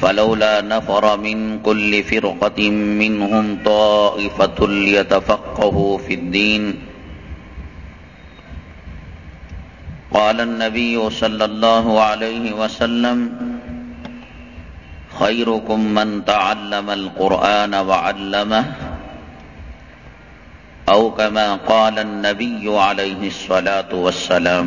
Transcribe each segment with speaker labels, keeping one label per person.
Speaker 1: فلولا نفر من كل فرقة منهم طائفة ليتفقهوا في الدين. قال النبي صلى الله عليه وسلم خيركم من تعلم القرآن وعلمه أو كما قال النبي عليه الصلاة والسلام.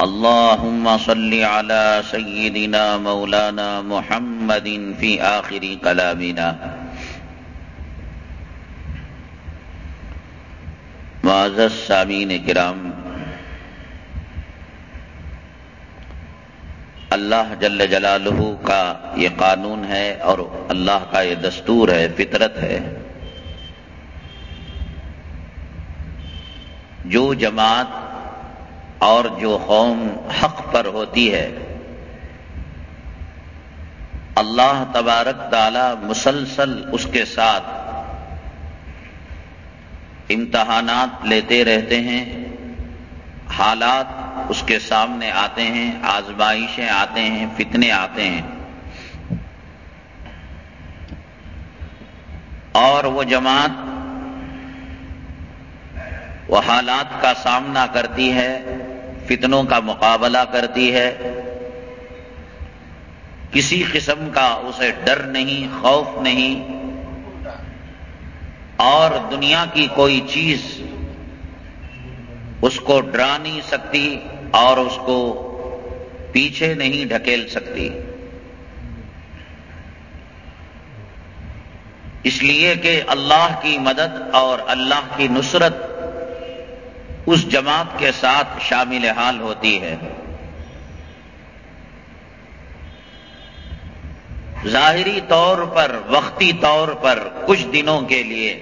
Speaker 1: اللهم صل على سيدنا مولانا محمد في آخر كلامنا. معزز سامین کرام، اللہ جل جلالہ کا یہ قانون ہے اور اللہ کا یہ دستور ہے، فطرت ہے۔ جو جماعت اور جو قوم حق پر ہوتی ہے۔ اللہ تبارک تعالی مسلسل اس کے ساتھ امتحانات لیتے رہتے ہیں، حالات اس کے سامنے آتے ہیں، آزمائشیں آتے ہیں، فتنے آتے ہیں۔ اور وہ جماعت وہ حالات کا سامنا کرتی ہے۔ فتنوں کا مقابلہ کرتی ہے۔ کسی قسم کا اسے ڈر نہیں، خوف نہیں۔ اور دنیا کی کوئی چیز اس کو ڈرا نہیں سکتی اور اس کو پیچھے نہیں ڈھکیل سکتی۔ اس لیے کہ اللہ کی مدد اور اللہ کی نصرت اس جماعت کے ساتھ شامل حال ہوتی ہے۔ ظاہری طور پر، وقتی طور پر کچھ دنوں کے لیے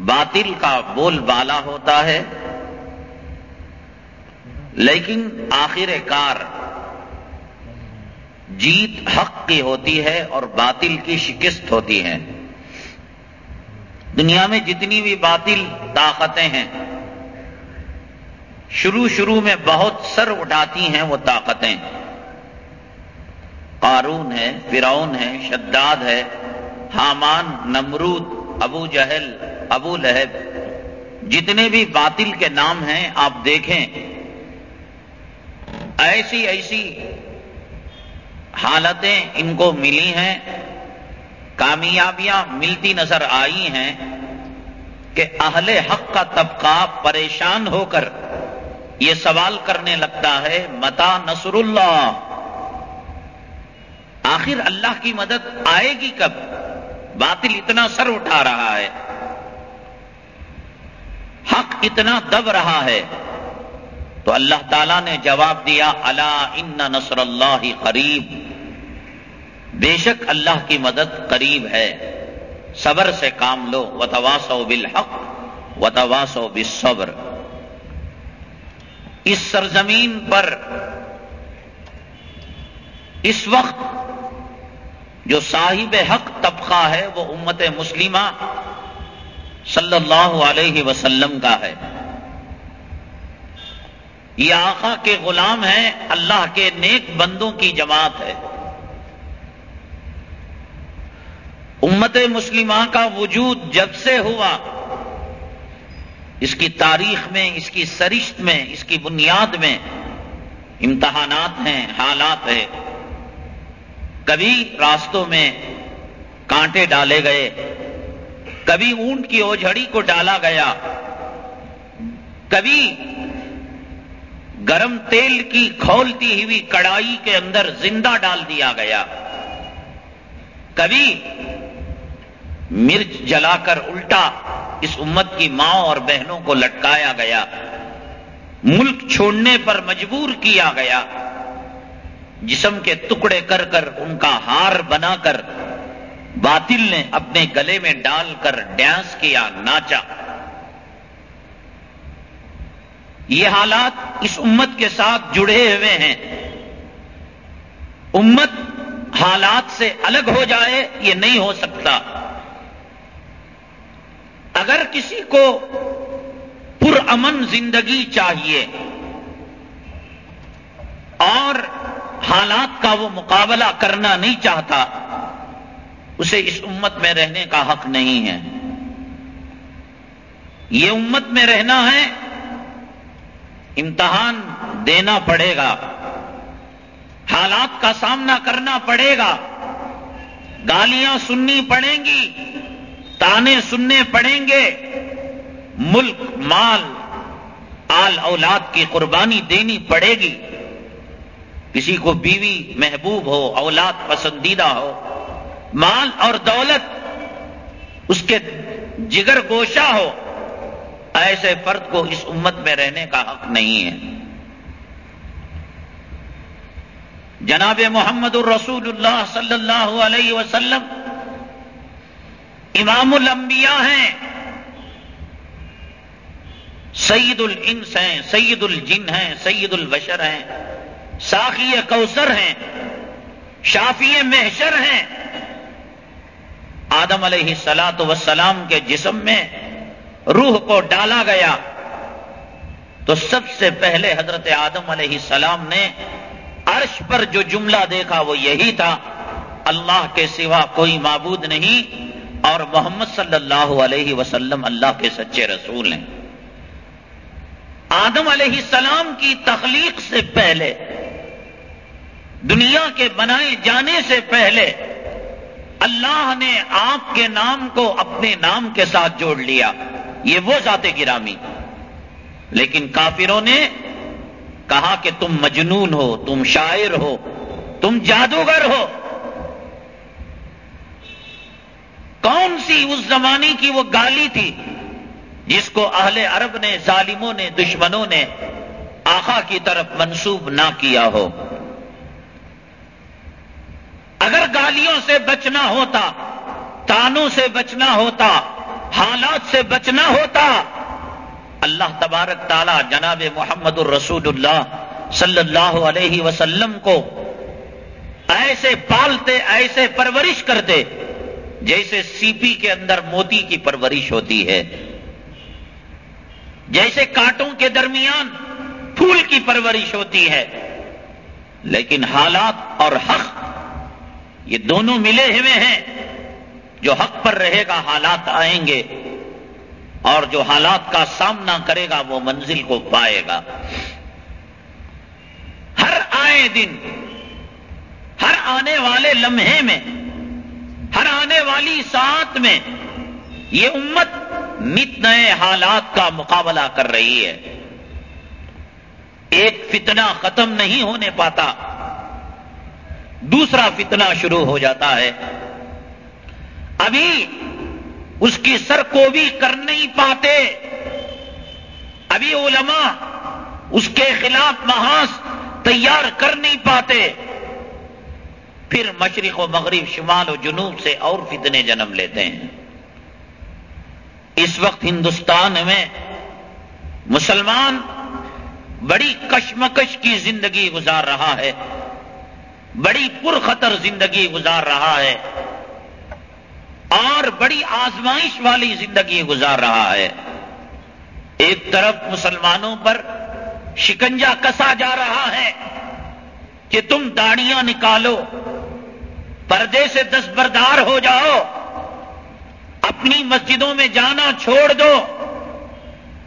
Speaker 1: باطل کا بول بالا ہوتا ہے، لیکن آخر کار جیت حق کی ہوتی ہے اور باطل کی شکست ہوتی ہے۔ دنیا میں جتنی بھی باطل طاقتیں ہیں، شروع شروع میں بہت سر اٹھاتی ہیں وہ طاقتیں۔ قارون ہے، فرعون ہے، شداد ہے، حامان، نمرود، ابو جہل، ابو لہب۔ جتنے بھی باطل کے نام ہیں، آپ دیکھیں۔ ایسی ایسی حالتیں ان کو ملی ہیں۔ کامیابیاں ملتی نظر آئی ہیں کہ اہل حق کا طبقہ پریشان ہو کر یہ سوال کرنے لگتا ہے، متا نصر اللہ۔ آخر اللہ کی مدد آئے گی کب؟ باطل اتنا سر اٹھا رہا ہے۔ حق اتنا دب رہا ہے۔ تو اللہ تعالیٰ نے جواب دیا اللہ ان نصر اللہ قریب۔ بے شک اللہ کی مدد قریب ہے۔ صبر سے کام لو۔ و تواسو بالحق۔ و بالصبر۔ اس سرزمین پر اس وقت جو صاحب حق طبقہ ہے، وہ امت مسلمہ صلی اللہ علیہ وسلم کا ہے۔ یہ آقا کے غلام ہیں، اللہ کے نیک بندوں کی جماعت ہے۔ امت مسلمہ کا وجود جب سے ہوا، اس کی تاریخ میں، اس کی سرشت میں، اس کی بنیاد میں امتحانات ہیں، حالات ہیں۔ کبھی راستوں میں کانٹے ڈالے گئے، کبھی اونٹ کی اوجھڑی کو ڈالا گیا، کبھی گرم تیل کی کھولتی ہوئی کڑائی کے اندر زندہ ڈال دیا گیا، کبھی مرچ جلا کر الٹا اس امت کی ماں اور بہنوں کو لٹکایا گیا۔ ملک چھوڑنے پر مجبور کیا گیا۔ جسم کے ٹکڑے کر کر ان کا ہار بنا کر باطل نے اپنے گلے میں ڈال کر ڈانس کیا، ناچا۔ یہ حالات اس امت کے ساتھ جڑے ہوئے ہیں۔ امت حالات سے الگ ہو جائے یہ نہیں ہو سکتا۔ اگر کسی کو پرامن زندگی چاہیے اور حالات کا وہ مقابلہ کرنا نہیں چاہتا، اسے اس امت میں رہنے کا حق نہیں ہے۔ یہ امت میں رہنا ہے، امتحان دینا پڑے گا۔ حالات کا سامنا کرنا پڑے گا۔ گالیاں سننی پڑیں گی۔ تانے سننے پڑیں گے۔ ملک، مال، آل اولاد کی قربانی دینی پڑے گی۔ کسی کو بیوی محبوب ہو، اولاد پسندیدہ ہو، مال اور دولت اس کے جگر گوشہ ہو، ایسے فرد کو اس امت میں رہنے کا حق نہیں ہے۔ جناب محمد الرسول اللہ صلی اللہ علیہ وسلم امام الانبیاء ہیں، سید الانس ہیں، سید الجن ہیں، سید البشر ہیں ساخی کوثر ہیں، شافی محشر ہیں۔ آدم علیہ سلاط وسلام کے جسم میں روح کو ڈالا گیا۔ تو سب سے پہلے حضرت آدم علیہ السلام نے عرش پر جو جملہ دیکھا وہ یہی تھا، اللہ کے سوا کوئی معبود نہیں اور محمد صلی اللہ علیہ وسلم اللہ کے سچے رسول ہیں۔ آدم علیہ السلام کی تخلیق سے پہلے، دنیا کے بنائے جانے سے پہلے، اللہ نے آپ کے نام کو اپنے نام کے ساتھ جوڑ لیا۔ یہ وہ ذات گرامی۔ لیکن کافروں نے کہا کہ تم مجنون ہو، تم شاعر ہو، تم جادوگر ہو۔ کون سی اس زمانے کی وہ گالی تھی جس کو اہل عرب نے، ظالموں نے، دشمنوں نے آخا کی طرف منسوب نہ کیا ہو؟ اگر گالیوں سے بچنا ہوتا، تانوں سے بچنا ہوتا، حالات سے بچنا ہوتا، اللہ تبارک تعالی جناب محمد الرسول اللہ صلی اللہ علیہ وسلم کو ایسے پالتے، ایسے پرورش کرتے جیسے سی پی کے اندر موتی کی پرورش ہوتی ہے، جیسے کانٹوں کے درمیان پھول کی پرورش ہوتی ہے، لیکن حالات اور حق، یہ دونوں ملے ہوئے ہیں۔ جو حق پر رہے گا، حالات آئیں گے۔ اور جو حالات کا سامنا کرے گا، وہ منزل کو پائے گا۔ ہر آئے دن، ہر آنے والے لمحے میں ہر آنے والی ساتھ میں یہ امت نت نئے حالات کا مقابلہ کر رہی ہے۔ ایک فتنہ ختم نہیں ہونے پاتا، دوسرا فتنہ شروع ہو جاتا ہے۔ ابھی اس کی سر کو بھی کر نہیں پاتے۔ ابھی علماء اس کے خلاف محاذ تیار کر نہیں پاتے۔ پھر مشرق و مغرب، شمال و جنوب سے اور فتنے جنم لیتے ہیں۔ اس وقت ہندوستان میں مسلمان بڑی کشمکش کی زندگی گزار رہا ہے، بڑی پرخطر زندگی گزار رہا ہے اور بڑی آزمائش والی زندگی گزار رہا ہے۔ ایک طرف مسلمانوں پر شکنجا کسا جا رہا ہے کہ تم داڑیاں نکالو۔ پردے سے دستبردار ہو جاؤ۔ اپنی مسجدوں میں جانا چھوڑ دو۔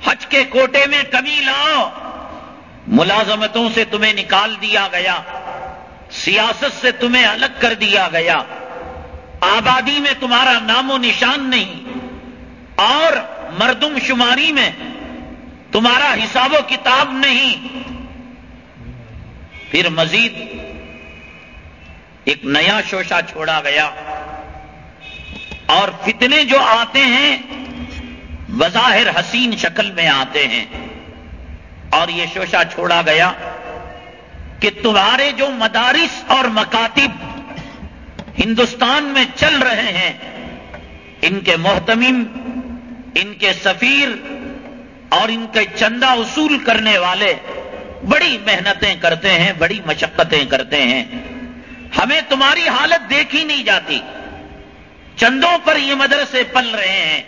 Speaker 1: حج کے کوٹے میں کمی لاؤ۔ ملازمتوں سے تمہیں نکال دیا گیا۔ سیاست سے تمہیں الگ کر دیا گیا۔ آبادی میں تمہارا نام و نشان نہیں۔ اور مردم شماری میں تمہارا حساب و کتاب نہیں۔ پھر مزید ایک نیا شوشا چھوڑا گیا۔ اور فتنے جو آتے ہیں بظاہر حسین شکل میں آتے ہیں۔ اور یہ شوشا چھوڑا گیا کہ تمہارے جو مدارس اور مکاتب ہندوستان میں چل رہے ہیں، ان کے محتمم، ان کے سفیر اور ان کے چندہ اصول کرنے والے بڑی محنتیں کرتے ہیں، بڑی مشقتیں کرتے ہیں۔ ہمیں تمہاری حالت دیکھی نہیں جاتی۔ چندوں پر یہ مدرسے پل رہے ہیں،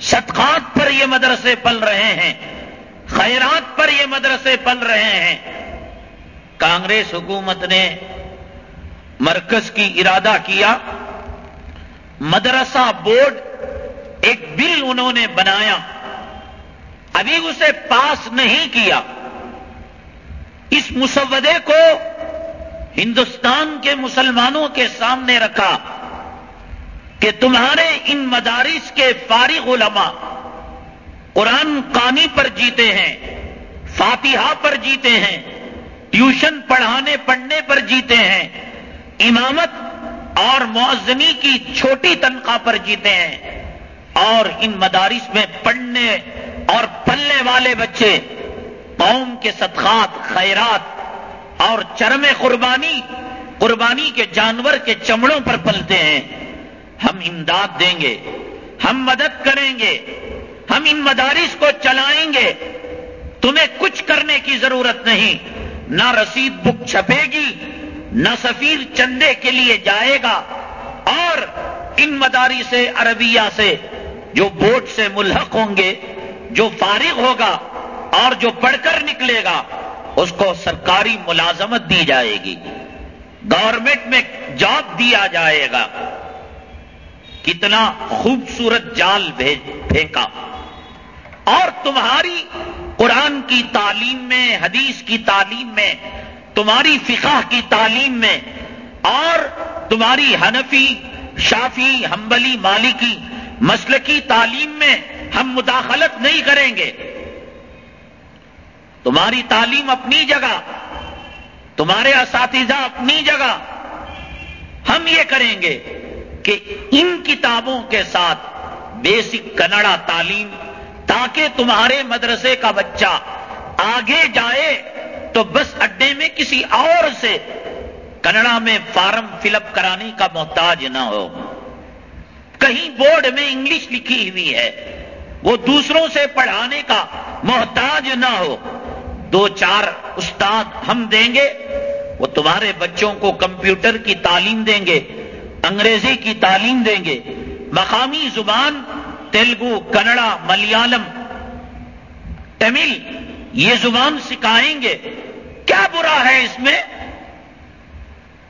Speaker 1: صدقات پر یہ مدرسے پل رہے ہیں، خیرات پر یہ مدرسے پل رہے ہیں۔ کانگریس حکومت نے مرکز کی ارادہ کیا۔ مدرسہ بورڈ ایک بل انہوں نے بنایا۔ ابھی اسے پاس نہیں کیا۔ اس مسودے کو ہندوستان کے مسلمانوں کے سامنے رکھا کہ تمہارے ان مدارس کے فارغ علماء قرآن قانی پر جیتے ہیں، فاتحہ پر جیتے ہیں، ٹیوشن پڑھانے پڑھنے پر جیتے ہیں، امامت اور معذنی کی چھوٹی تنخواہ پر جیتے ہیں۔ اور ان مدارس میں پڑھنے اور پلنے والے بچے قوم کے صدقات، خیرات اور چرم قربانی قربانی کے جانور کے چمڑوں پر پلتے ہیں۔ ہم امداد دیں گے، ہم مدد کریں گے، ہم ان مدارس کو چلائیں گے۔ تمہیں کچھ کرنے کی ضرورت نہیں، نہ رسید بک چھپے گی، نہ سفیر چندے کے لیے جائے گا۔ اور ان مداری سے عربیہ سے جو بورڈ سے ملحق ہوں گے، جو فارغ ہوگا اور جو پڑھ کر نکلے گا اس کو سرکاری ملازمت دی جائے گی۔ گورنمنٹ میں جاب دیا جائے گا۔ کتنا خوبصورت جال بھیج پھینکا۔ اور تمہاری قرآن کی تعلیم میں، حدیث کی تعلیم میں، تمہاری فقہ کی تعلیم میں، اور تمہاری حنفی، شافی ہمبلی مالکی مسلکی تعلیم میں ہم مداخلت نہیں کریں گے۔ تمہاری تعلیم اپنی جگہ، تمہارے اساتذہ اپنی جگہ۔ ہم یہ کریں گے کہ ان کتابوں کے ساتھ بیسک کنڑا تعلیم، تاکہ تمہارے مدرسے کا بچہ آگے جائے تو بس اڈے میں کسی اور سے کنڑا میں فارم فل اپ کرانے کا محتاج نہ ہو۔ کہیں بورڈ میں انگلش لکھی ہوئی ہے، وہ دوسروں سے پڑھانے کا محتاج نہ ہو۔ دو چار استاد ہم دیں گے، وہ تمہارے بچوں کو کمپیوٹر کی تعلیم دیں گے، انگریزی کی تعلیم دیں گے۔ مقامی زبان تیلگو، کنڑا، ملیالم، تمل، یہ زبان سکھائیں گے۔ کیا برا ہے اس میں؟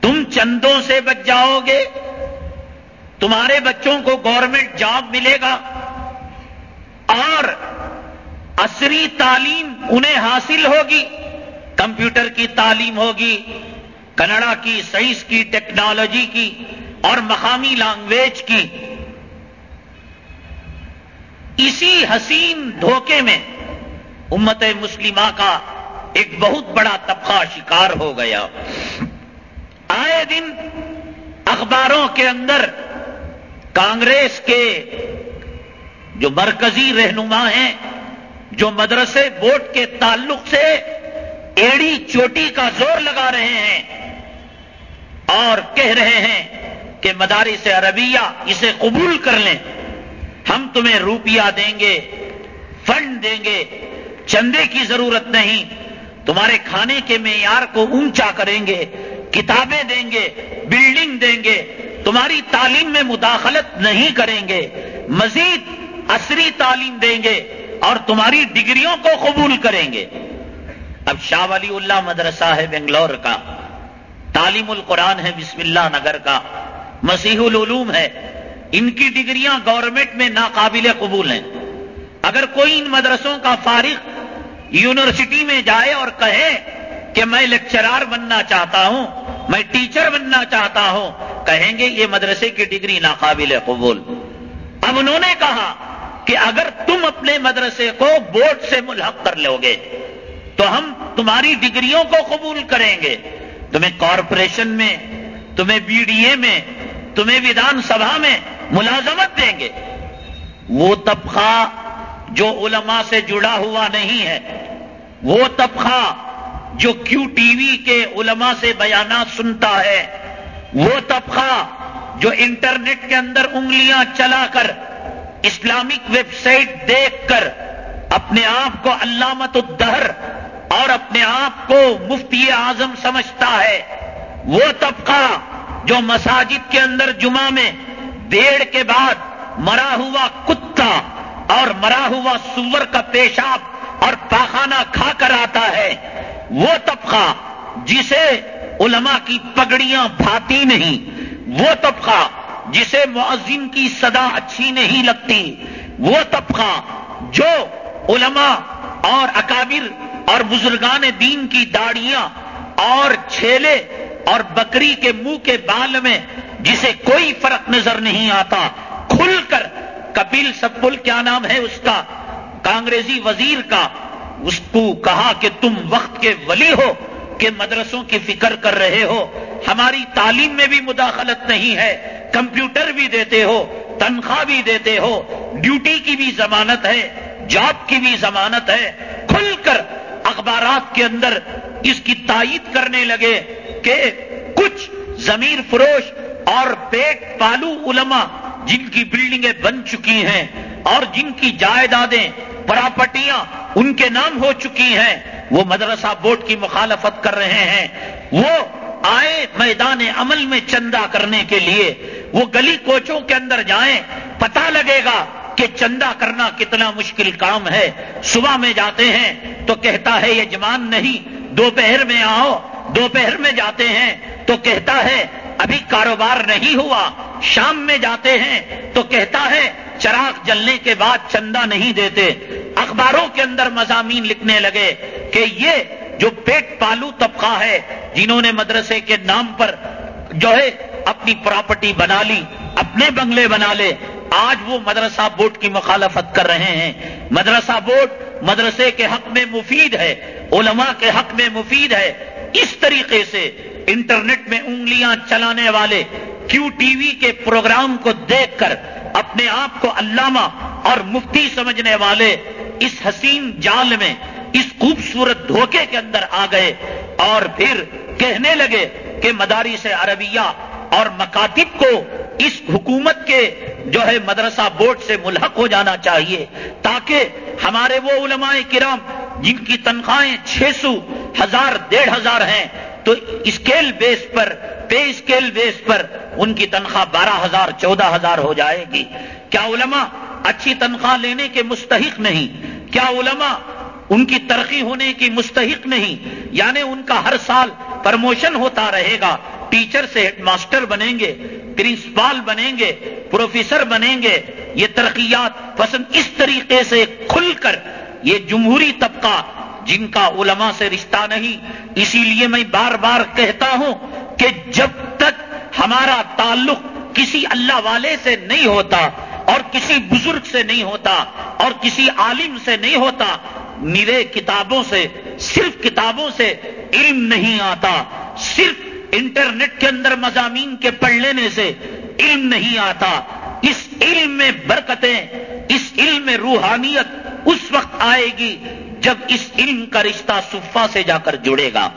Speaker 1: تم چندوں سے بچ جاؤ گے، تمہارے بچوں کو گورنمنٹ جاب ملے گا۔ اور عصری تعلیم انہیں حاصل ہوگی۔ کمپیوٹر کی تعلیم ہوگی، کنڑا کی، سائنس کی، ٹیکنالوجی کی اور مقامی لینگویج کی۔ اسی حسین دھوکے میں امت مسلمہ کا ایک بہت بڑا طبقہ شکار ہو گیا۔ آئے دن اخباروں کے اندر کانگریس کے جو مرکزی رہنما ہیں جو مدرسے بورڈ کے تعلق سے ایڑی چوٹی کا زور لگا رہے ہیں اور کہہ رہے ہیں کہ مدارس عربیہ اسے قبول کر لیں۔ ہم تمہیں روپیہ دیں گے، فنڈ دیں گے، چندے کی ضرورت نہیں۔ تمہارے کھانے کے معیار کو اونچا کریں گے، کتابیں دیں گے، بلڈنگ دیں گے۔ تمہاری تعلیم میں مداخلت نہیں کریں گے، مزید عصری تعلیم دیں گے۔ اور تمہاری ڈگریوں کو قبول کریں گے۔ اب شاہ ولی اللہ مدرسہ ہے بنگلور کا، تعلیم القرآن ہے بسم اللہ نگر کا، مسیح العلوم ہے۔ ان کی ڈگریاں گورنمنٹ میں ناقابل قبول ہیں۔ اگر کوئی ان مدرسوں کا فارغ یونیورسٹی میں جائے اور کہے کہ میں لیکچرار بننا چاہتا ہوں، میں ٹیچر بننا چاہتا ہوں، کہیں گے یہ مدرسے کی ڈگری ناقابل قبول۔ اب انہوں نے کہا کہ اگر تم اپنے مدرسے کو بورڈ سے ملحق کر لو گے، تو ہم تمہاری ڈگریوں کو قبول کریں گے۔ تمہیں کارپوریشن میں، تمہیں بی ڈی اے میں، تمہیں ودھان سبھا میں ملازمت دیں گے۔ وہ طبقہ جو علماء سے جڑا ہوا نہیں ہے، وہ طبقہ جو کیو ٹی وی کے علماء سے بیانات سنتا ہے، وہ طبقہ جو انٹرنیٹ کے اندر انگلیاں چلا کر اسلامک ویب سائٹ دیکھ کر اپنے آپ کو علامت الدہر اور اپنے آپ کو مفتی اعظم سمجھتا ہے۔ وہ طبقہ جو مساجد کے اندر جمعہ میں دیڑ کے بعد مرا ہوا کتا اور مرا ہوا سور کا پیشاب اور پاخانہ کھا کر آتا ہے، وہ طبقہ جسے علماء کی پگڑیاں بھاتی نہیں، وہ طبقہ جسے معذم کی صدا اچھی نہیں لگتی، وہ طبقہ جو علماء اور اکابر اور بزرگان دین کی داڑیاں اور چھیلے اور بکری کے منہ کے بال میں جسے کوئی فرق نظر نہیں آتا، کھل کر کپل سپل کیا نام ہے اس کا؟ کانگریسی وزیر کا، اس کو کہا کہ تم وقت کے ولی ہو کہ مدرسوں کی فکر کر رہے ہو، ہماری تعلیم میں بھی مداخلت نہیں ہے کمپیوٹر بھی دیتے ہو، تنخواہ بھی دیتے ہو، ڈیوٹی کی بھی ضمانت ہے، جاب کی بھی ضمانت ہے، کھل کر اخبارات کے اندر اس کی تائید کرنے لگے کہ کچھ ضمیر فروش اور پیٹ پالو علماء جن کی بلڈنگیں بن چکی ہیں اور جن کی جائیدادیں، پراپرٹیاں ان کے نام ہو چکی ہیں، وہ مدرسہ بورڈ کی مخالفت کر رہے ہیں، وہ آئے میدان عمل میں چندہ کرنے کے لیے۔ وہ گلی کوچوں کے اندر جائیں پتا لگے گا کہ چندہ کرنا کتنا مشکل کام ہے۔ صبح میں جاتے ہیں تو کہتا ہے، یہ جمان نہیں، دوپہر میں آؤ۔ دوپہر میں جاتے ہیں تو کہتا ہے، ابھی کاروبار نہیں ہوا۔ شام میں جاتے ہیں تو کہتا ہے، چراغ جلنے کے بعد چندہ نہیں دیتے۔ اخباروں کے اندر مضامین لکھنے لگے کہ یہ جو پیٹ پالو طبقہ ہے، جنہوں نے مدرسے کے نام پر جو ہے اپنی پراپرٹی بنا لی، اپنے بنگلے بنا لے، آج وہ مدرسہ بورڈ کی مخالفت کر رہے ہیں۔ مدرسہ بورڈ مدرسے کے حق میں مفید ہے، علماء کے حق میں مفید ہے۔ اس طریقے سے انٹرنیٹ میں انگلیاں چلانے والے کیو ٹی وی کے پروگرام کو دیکھ کر اپنے آپ کو علامہ اور مفتی سمجھنے والے اس حسین جال میں اس خوبصورت دھوکے کے اندر آ گئے اور پھر کہنے لگے کہ مداری سے عربیہ اور مکاتب کو اس حکومت کے جو ہے مدرسہ بورڈ سے ملحق ہو جانا چاہیے تاکہ ہمارے وہ علماء کرام جن کی تنخواہیں چھ سو ہزار، ڈیڑھ ہزار ہیں، تو اسکیل بیس پر، پے اسکیل بیس پر ان کی تنخواہ بارہ ہزار، چودہ ہزار ہو جائے گی۔ کیا علماء اچھی تنخواہ لینے کے مستحق نہیں؟ کیا علماء ان کی ترقی ہونے کی مستحق نہیں یعنی ان کا ہر سال پرموشن ہوتا رہے گا، ٹیچر سے ہیڈ ماسٹر بنیں گے، پرنسپال بنیں گے، پروفیسر بنیں گے، یہ ترقیات پسند اس طریقے سے کھل کر یہ جمہوری طبقہ جن کا علماء سے رشتہ نہیں، اسی لیے میں بار بار کہتا ہوں کہ جب تک ہمارا تعلق کسی اللہ والے سے نہیں ہوتا اور کسی بزرگ سے نہیں ہوتا اور کسی عالم سے نہیں ہوتا میرے کتابوں سے، صرف کتابوں سے علم نہیں آتا، صرف انٹرنیٹ کے اندر مضامین کے پڑھ لینے سے علم نہیں آتا۔ اس علم میں برکتیں، اس علم میں روحانیت اس وقت آئے گی جب اس علم کا رشتہ صفا سے جا کر جڑے گا۔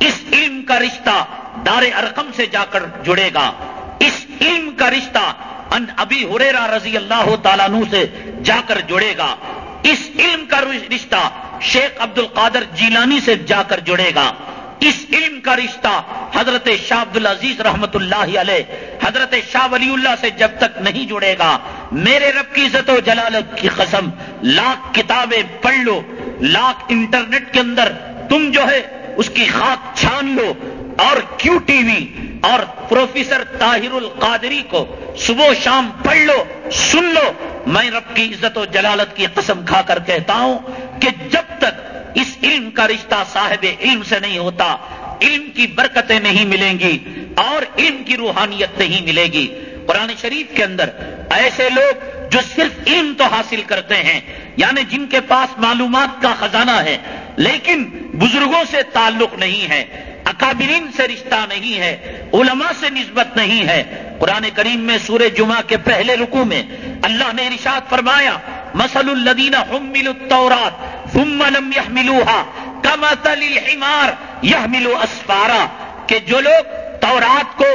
Speaker 1: اس علم کا رشتہ دار ارقم سے جا کر جڑے گا۔ اس علم کا رشتہ ان ابھی ہریرا رضی اللہ تعالیٰ سے جا کر جڑے گا۔ اس علم کا رشتہ شیخ عبد القادر جیلانی سے جا کر جڑے گا۔ اس علم کا رشتہ حضرت شاہ عبد العزیز رحمت اللہ علیہ، حضرت شاہ ولی اللہ سے جب تک نہیں جڑے گا۔ میرے رب کی عزت و جلالت کی قسم، لاکھ کتابیں پڑھ لو، لاکھ انٹرنیٹ کے اندر تم جو ہے اس کی خاک چھان لو اور کیو ٹی وی اور پروفیسر طاہر القادری کو صبح شام پڑھ لو، سن لو۔ میں رب کی عزت و جلالت کی قسم کھا کر کہتا ہوں کہ جب تک اس علم کا رشتہ صاحب علم سے نہیں ہوتا، علم کی برکتیں نہیں ملیں گی اور علم کی روحانیت نہیں ملے گی۔ قرآن شریف کے اندر ایسے لوگ جو صرف علم تو حاصل کرتے ہیں یعنی جن کے پاس معلومات کا خزانہ ہے، لیکن بزرگوں سے تعلق نہیں ہے۔ اکابرین سے رشتہ نہیں ہے، علماء سے نسبت نہیں ہے۔ قرآن کریم میں سورہ جمعہ کے پہلے رکو میں اللہ نے رشاد فرمایا مسل الدین حمل التورات ثم لم يحملوها كمثل الحمار يحمل اسفارا کہ جو لوگ تورات کو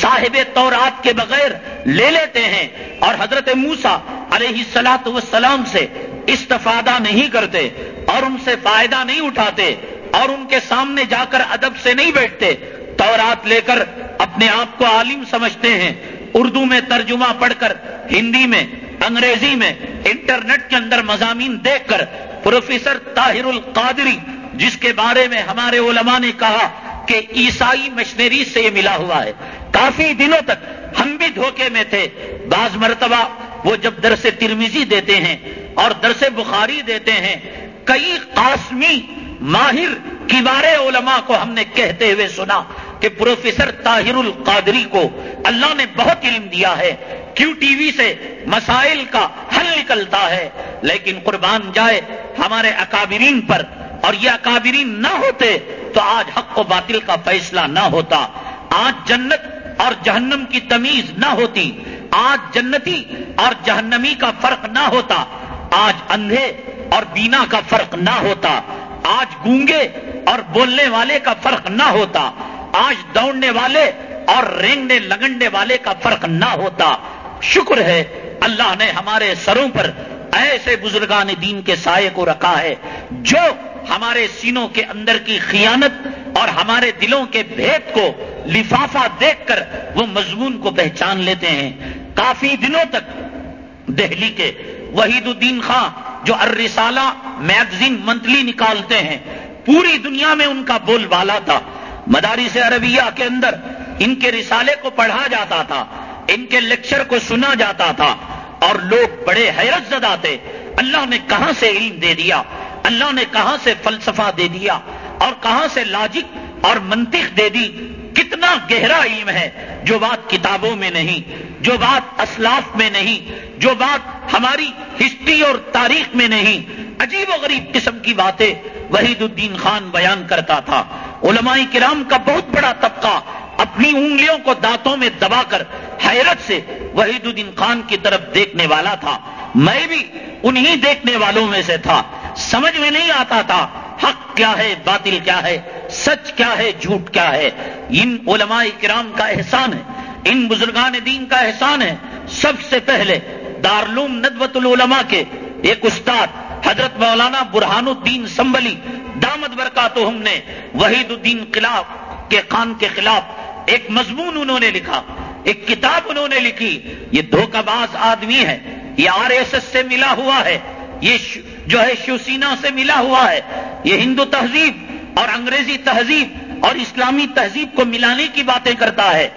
Speaker 1: صاحب تورات کے بغیر لے لیتے ہیں اور حضرت موسا علیہ سلاط وسلام سے استفادہ نہیں کرتے اور ان سے فائدہ نہیں اٹھاتے اور ان کے سامنے جا کر ادب سے نہیں بیٹھتے، تورات لے کر اپنے آپ کو عالم سمجھتے ہیں۔ اردو میں ترجمہ پڑھ کر، ہندی میں، انگریزی میں، انٹرنیٹ کے اندر مضامین دیکھ کر، پروفیسر طاہر القادری، جس کے بارے میں ہمارے علماء نے کہا کہ عیسائی مشنری سے یہ ملا ہوا ہے۔ کافی دنوں تک ہم بھی دھوکے میں تھے۔ بعض مرتبہ وہ جب درس ترمیزی دیتے ہیں اور درس بخاری دیتے ہیں، کئی قاسمی ماہر کبارے علماء کو ہم نے کہتے ہوئے سنا کہ پروفیسر طاہر القادری کو اللہ نے بہت علم دیا ہے، کیو ٹی وی سے مسائل کا حل نکلتا ہے۔ لیکن قربان جائے ہمارے اکابرین پر، اور یہ اکابرین نہ ہوتے تو آج حق و باطل کا فیصلہ نہ ہوتا۔ آج جنت اور جہنم کی تمیز نہ ہوتی۔ آج جنتی اور جہنمی کا فرق نہ ہوتا۔ آج اندھے اور بینا کا فرق نہ ہوتا۔ آج گونگے اور بولنے والے کا فرق نہ ہوتا۔ آج دوڑنے والے اور رینگنے لگنڈے والے کا فرق نہ ہوتا۔ شکر ہے، اللہ نے ہمارے سروں پر ایسے بزرگان دین کے سائے کو رکھا ہے، جو ہمارے سینوں کے اندر کی خیانت اور ہمارے دلوں کے بھید کو لفافہ دیکھ کر وہ مضمون کو پہچان لیتے ہیں۔ کافی دنوں تک دہلی کے وحید الدین خان جو الرسالہ میگزین منتلی نکالتے ہیں۔ پوری دنیا میں ان کا بول بالا تھا۔ مداری سے عربیہ کے اندر ان کے رسالے کو پڑھا جاتا تھا، ان کے لیکچر کو سنا جاتا تھا۔ اور لوگ بڑے حیرت زدہ تھے۔ اللہ نے کہاں سے علم دے دیا؟ اللہ نے کہاں سے فلسفہ دے دیا؟ اور کہاں سے لاجک اور منطق دے دی؟ کتنا گہرا علم ہے۔ جو بات کتابوں میں نہیں، جو بات اسلاف میں نہیں، جو بات ہماری ہسٹری اور تاریخ میں نہیں، عجیب و غریب قسم کی باتیں وحید الدین خان بیان کرتا تھا۔ علماء کرام کا بہت بڑا طبقہ اپنی انگلیوں کو دانتوں میں دبا کر حیرت سے وحید الدین خان کی طرف دیکھنے والا تھا۔ میں بھی انہی دیکھنے والوں میں سے تھا۔ سمجھ میں نہیں آتا تھا حق کیا ہے؟ باطل کیا ہے؟ سچ کیا ہے؟ جھوٹ کیا ہے؟ ان علماء کرام کا احسان ہے، ان بزرگان دین کا احسان ہے۔ سب سے پہلے دارلوم ندوت العلماء کے ایک استاد حضرت مولانا برہان الدین سمبلی دامد برکاتہم ہم نے وحید الدین خلاف کے خان کے خلاف ایک مضمون انہوں نے لکھا، ایک کتاب انہوں نے لکھی۔ یہ دھوکہ باز آدمی ہے، یہ آر ایس ایس سے ملا ہوا ہے، یہ جو ہے شیو سینا سے ملا ہوا ہے۔ یہ ہندو تہذیب اور انگریزی تہذیب اور اسلامی تہذیب کو ملانے کی باتیں کرتا ہے۔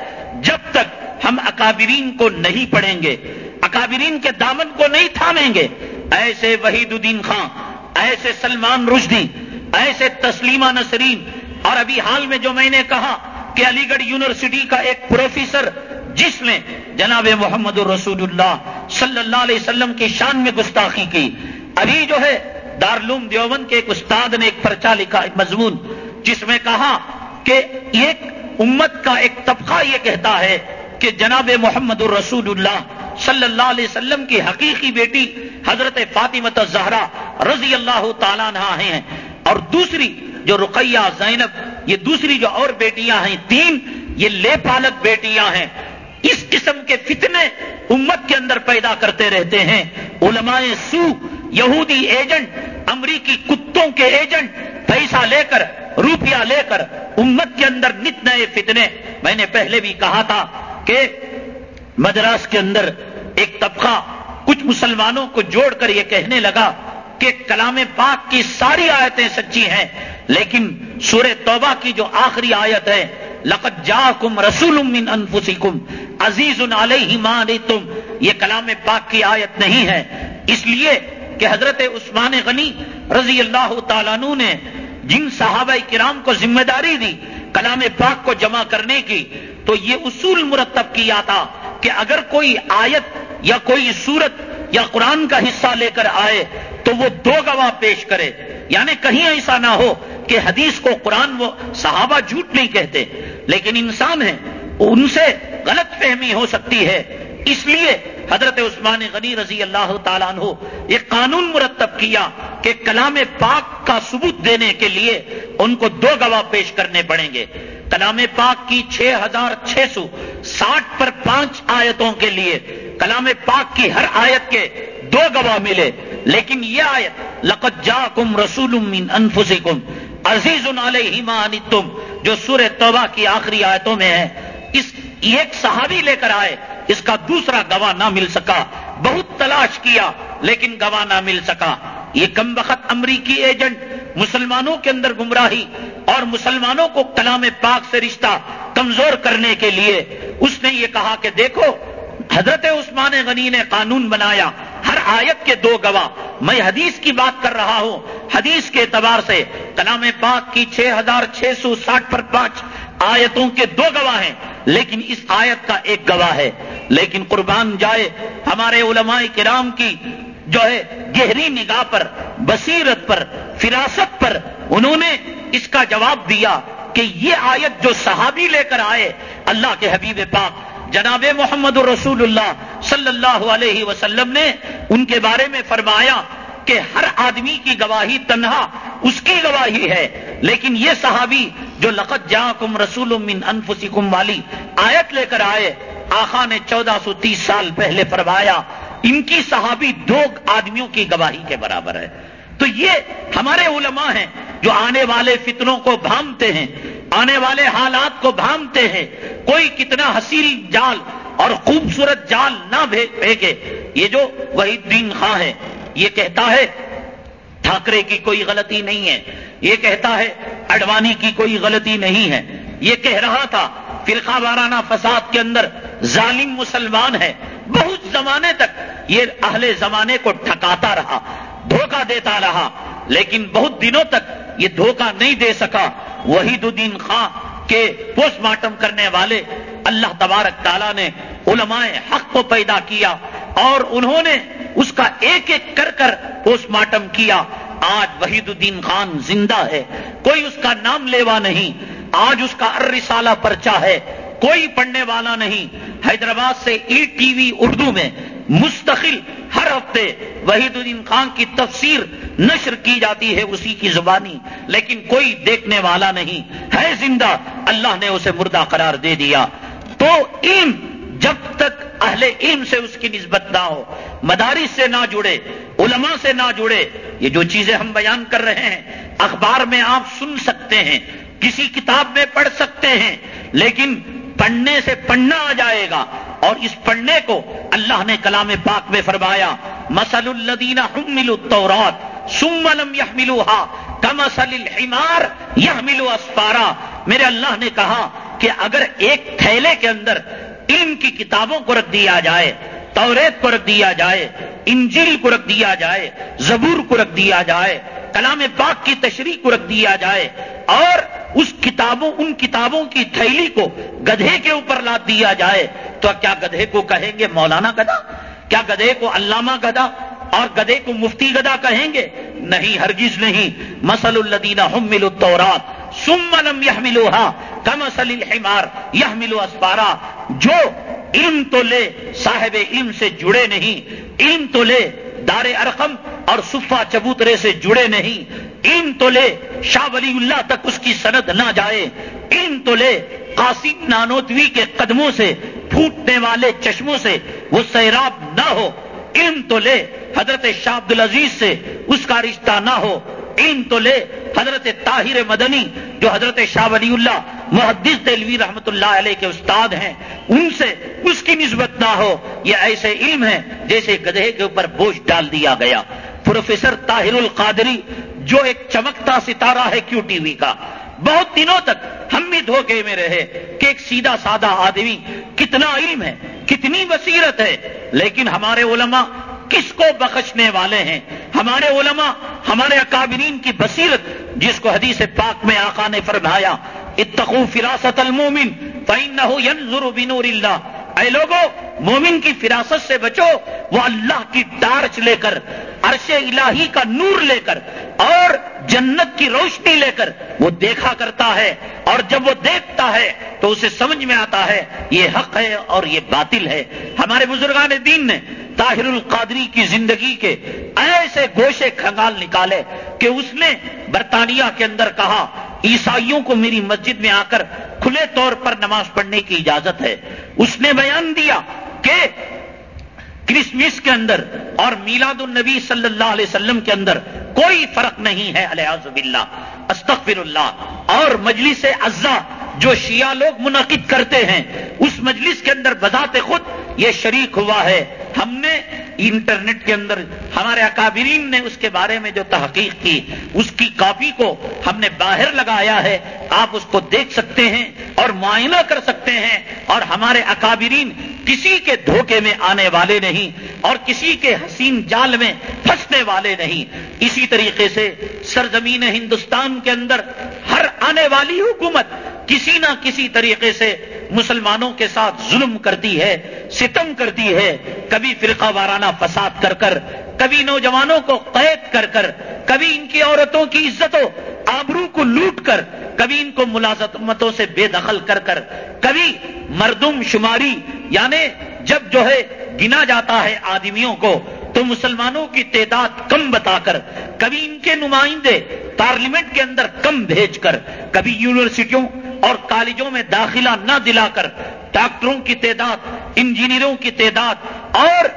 Speaker 1: جب تک ہم اکابرین کو نہیں پڑھیں گے، اکابرین کے دامن کو نہیں تھامیں گے۔ ایسے وحید الدین خان، ایسے سلمان رشدی، ایسے تسلیمہ نسرین۔ اور ابھی حال میں جو میں نے کہا کہ علی گڑھ یونیورسٹی کا ایک پروفیسر، جس نے جناب محمد الرسول اللہ صلی اللہ علیہ وسلم کی شان میں گستاخی کی ابھی جو ہے دارلوم دیوبند کے ایک استاد نے ایک پرچہ لکھا، ایک مضمون، جس میں کہا کہ ایک امت کا ایک طبقہ یہ کہتا ہے کہ جناب محمد الرسول اللہ صلی اللہ علیہ وسلم کی حقیقی بیٹی حضرت فاطمت زہرا رضی اللہ تعالیٰ ہیں۔ اور دوسری جو رقیہ زینب، یہ دوسری جو اور بیٹیاں ہیں، تین یہ لے پالک بیٹیاں ہیں۔ اس قسم کے فتنے امت کے اندر پیدا کرتے رہتے ہیں۔ علماء سو یہودی ایجنٹ، امریکی کتوں کے ایجنٹ، پیسہ لے کر، روپیہ لے کر امت کے اندر نت نئے فتنے۔ میں نے پہلے بھی کہا تھا کہ مدراس کے اندر ایک طبقہ کچھ مسلمانوں کو جوڑ کر یہ کہنے لگا کہ کلام پاک کی ساری آیتیں سچی ہیں، لیکن سورہ توبہ کی جو آخری آیت ہے لقت جا کم رسول انفسکم عزیز علیہ مان تم یہ کلام پاک کی آیت نہیں ہے۔ اس لیے کہ حضرت عثمان غنی رضی اللہ تعالیٰ نے جن صحابہ کرام کو ذمہ داری دی کلام پاک کو جمع کرنے کی، تو یہ اصول مرتب کیا تھا کہ اگر کوئی آیت یا کوئی صورت یا قرآن کا حصہ لے کر آئے تو وہ دو گواہ پیش کرے۔ یعنی کہیں ایسا نہ ہو کہ حدیث کو قرآن وہ صحابہ جھوٹ نہیں کہتے۔ لیکن انسان ہے، ان سے غلط فہمی ہو سکتی ہے۔ اس لیے حضرت عثمان غنی رضی اللہ تعالیٰ عنہ یہ قانون مرتب کیا کہ کلام پاک کا ثبوت دینے کے لیے ان کو دو گواہ پیش کرنے پڑیں گے۔ کلام پاک کی چھ ہزار چھ سو ساٹھ پر پانچ آیتوں کے لیے کلام پاک کی ہر آیت کے دو گواہ ملے۔ لیکن یہ آیت لقت جا کم رسول انفسکم عزیز علیہ تم جو سور توبہ کی آخری آیتوں میں ہے، اس ایک صحابی لے کر آئے، اس کا دوسرا گواہ نہ مل سکا۔ بہت تلاش کیا، لیکن گواہ نہ مل سکا۔ یہ کم وقت امریکی ایجنٹ، مسلمانوں کے اندر گمراہی اور مسلمانوں کو کلام پاک سے رشتہ کمزور کرنے کے لیے، اس نے یہ کہا کہ دیکھو حضرت عثمان غنی نے قانون بنایا، ہر آیت کے دو گواہ۔ میں حدیث کی بات کر رہا ہوں، حدیث کے اعتبار سے کلام پاک کی چھ ہزار چھ سو ساٹھ پر پانچ آیتوں کے دو گواہ ہیں، لیکن اس آیت کا ایک گواہ ہے۔ لیکن قربان جائے ہمارے علماء کرام کی جو ہے گہری نگاہ پر، بصیرت پر، فراست پر انہوں نے اس کا جواب دیا کہ یہ آیت جو صحابی لے کر آئے، اللہ کے حبیب پاک جناب محمد رسول اللہ صلی اللہ علیہ وسلم نے ان کے بارے میں فرمایا کہ ہر آدمی کی گواہی تنہا اس کی گواہی ہے، لیکن یہ صحابی جو لقت جا کم رسول انفسکم والی آیت لے کر آئے آخا نے چودہ سو تیس سال پہلے فرمایا، ان کی صحابی دو آدمیوں کی گواہی کے برابر ہے۔ تو یہ ہمارے علماء ہیں جو آنے والے فتنوں کو بھامتے ہیں۔ آنے والے حالات کو بھامتے ہیں کوئی کتنا حسین جال اور خوبصورت جال نہ بھیگے۔ یہ جو وہی دین خواہ ہے یہ کہتا ہے، ٹھاکرے کی کوئی غلطی نہیں ہے۔ یہ کہتا ہے، اڈوانی کی کوئی غلطی نہیں ہے۔ یہ کہہ رہا تھا، فرقہ وارانہ فساد کے اندر ظالم مسلمان ہے۔ بہت زمانے تک یہ اہل زمانے کو ٹھکاتا رہا، دھوکہ دیتا رہا، لیکن بہت دنوں تک یہ دھوکہ نہیں دے سکا۔ وحید الدین خان کے پوسٹ مارٹم کرنے والے اللہ تبارک تعالیٰ نے علماء حق کو پیدا کیا اور انہوں نے اس کا ایک ایک کر کر پوسٹ مارٹم کیا۔ آج وحید الدین خان زندہ ہے، کوئی اس کا نام لیوا نہیں۔ آج اس کا ارسالہ پرچا ہے، کوئی پڑھنے والا نہیں۔ حیدرآباد سے ای ٹی وی اردو میں مستقل ہر ہفتے وحید الدین خان کی تفسیر نشر کی جاتی ہے اسی کی زبانی، لیکن کوئی دیکھنے والا نہیں۔ ہے زندہ، اللہ نے اسے مردہ قرار دے دیا۔ تو علم جب تک اہل علم سے اس کی نسبت نہ ہو، مدارس سے نہ جڑے، علماء سے نہ جڑے، یہ جو چیزیں ہم بیان کر رہے ہیں، اخبار میں آپ سن سکتے ہیں، کسی کتاب میں پڑھ سکتے ہیں، لیکن پڑھنے سے پڑھنا آ جائے گا۔ اور اس پڑھنے کو اللہ نے کلام پاک میں فرمایا مسل الدین ملو تورات سملم یہ ملوہا الحمار یہ ملو میرے اللہ نے کہا کہ اگر ایک تھیلے کے اندر علم کی کتابوں کو رکھ دیا جائے، توریت کو رکھ دیا جائے، انجیل کو رکھ دیا جائے، زبور کو رکھ دیا جائے کلام پاک کی تشریح کو رکھ دیا جائے اور اس کتابوں، ان کتابوں کی تھیلی کو گدھے کے اوپر لاد دیا جائے۔ تو کیا گدھے کو کہیں گے مولانا گدا؟ کیا گدھے کو علامہ گدا؟ اور گدھے کو مفتی گدا کہیں گے؟ نہیں، ہرگز نہیں۔ مسل الدین ہم ملو تورات سملم یہ ملو ہاں الحمار یہ ملو اسپارا جو علم تو لے صاحب علم سے جڑے نہیں، علم تو لے دار ارقم اور صفا چبوترے سے جڑے نہیں، علم تو لے شاہ ولی اللہ تک اس کی سند نہ جائے، علم تو لے قاسم نانوتوی کے قدموں سے، پھوٹنے والے چشموں سے وہ سیراب نہ ہو، علم تو لے حضرت شاہ عبد العزیز سے اس کا رشتہ نہ ہو، علم تو لے حضرت طاہر مدنی جو حضرت شاہ ولی اللہ محدث دلوی رحمت اللہ علیہ کے استاد ہیں، ان سے اس کی نسبت نہ ہو، یہ ایسے علم ہے جیسے گدھے کے اوپر بوجھ ڈال دیا گیا۔ پروفیسر طاہر القادری، جو ایک چمکتا ستارہ ہے کیو ٹی وی کا؟ بہت دنوں تک ہم بھی دھوکے میں رہے کہ ایک سیدھا سادہ آدمی کتنا علم ہے، کتنی بصیرت ہے۔ لیکن ہمارے علماء کس کو بخشنے والے ہیں؟ ہمارے علماء، ہمارے اکابرین کی بصیرت، جس کو حدیث پاک میں آقا نے فرمایا اتقو فراست المومن فإنه ينظر بنور اللہ اے لوگوں مومن کی فراست سے بچو، وہ اللہ کی ٹارچ لے کر، عرش الہی کا نور لے کر اور جنت کی روشنی لے کر وہ دیکھا کرتا ہے اور جب وہ دیکھتا ہے تو اسے سمجھ میں آتا ہے، یہ حق ہے اور یہ باطل ہے۔ ہمارے بزرگان دین نے طاہر القادری کی زندگی کے ایسے گوشے کھنگال نکالے کہ اس نے برطانیہ کے اندر کہا عیسائیوں کو میری مسجد میں آ کر کھلے طور پر نماز پڑھنے کی اجازت ہے۔ اس نے بیان دیا کہ کرسمس کے اندر اور میلاد النبی صلی اللہ علیہ وسلم کے اندر کوئی فرق نہیں ہے علیہ باللہ، استغفر اللہ۔ اور مجلس اعضا جو شیعہ لوگ منعقد کرتے ہیں، اس مجلس کے اندر بذات خود یہ شریک ہوا ہے۔ ہم نے انٹرنیٹ کے اندر ہمارے اکابرین نے اس کے بارے میں جو تحقیق کی، اس کی کاپی کو ہم نے باہر لگایا ہے، آپ اس کو دیکھ سکتے ہیں اور معائنہ کر سکتے ہیں اور ہمارے اکابرین کسی کے دھوکے میں آنے والے نہیں اور کسی کے حسین جال میں پھنسنے والے نہیں۔ اسی طریقے سے سرزمین ہندوستان کے اندر ہر آنے والی حکومت کسی نہ کسی طریقے سے مسلمانوں کے ساتھ ظلم کرتی ہے، ستم کرتی ہے، کبھی فرقہ وارانہ فساد کر کر، کبھی نوجوانوں کو قید کر کر، کبھی ان کی عورتوں کی عزت و آبرو کو لوٹ کر، کبھی ان کو ملازمتوں سے بے دخل کر کر، کبھی مردم شماری یعنی جب جو ہے گنا جاتا ہے آدمیوں کو، تو مسلمانوں کی تعداد کم بتا کر، کبھی ان کے نمائندے پارلیمنٹ کے اندر کم بھیج کر، کبھی یونیورسٹیوں اور کالجوں میں داخلہ نہ دلا کر، ڈاکٹروں کی تعداد، انجینئروں کی تعداد اور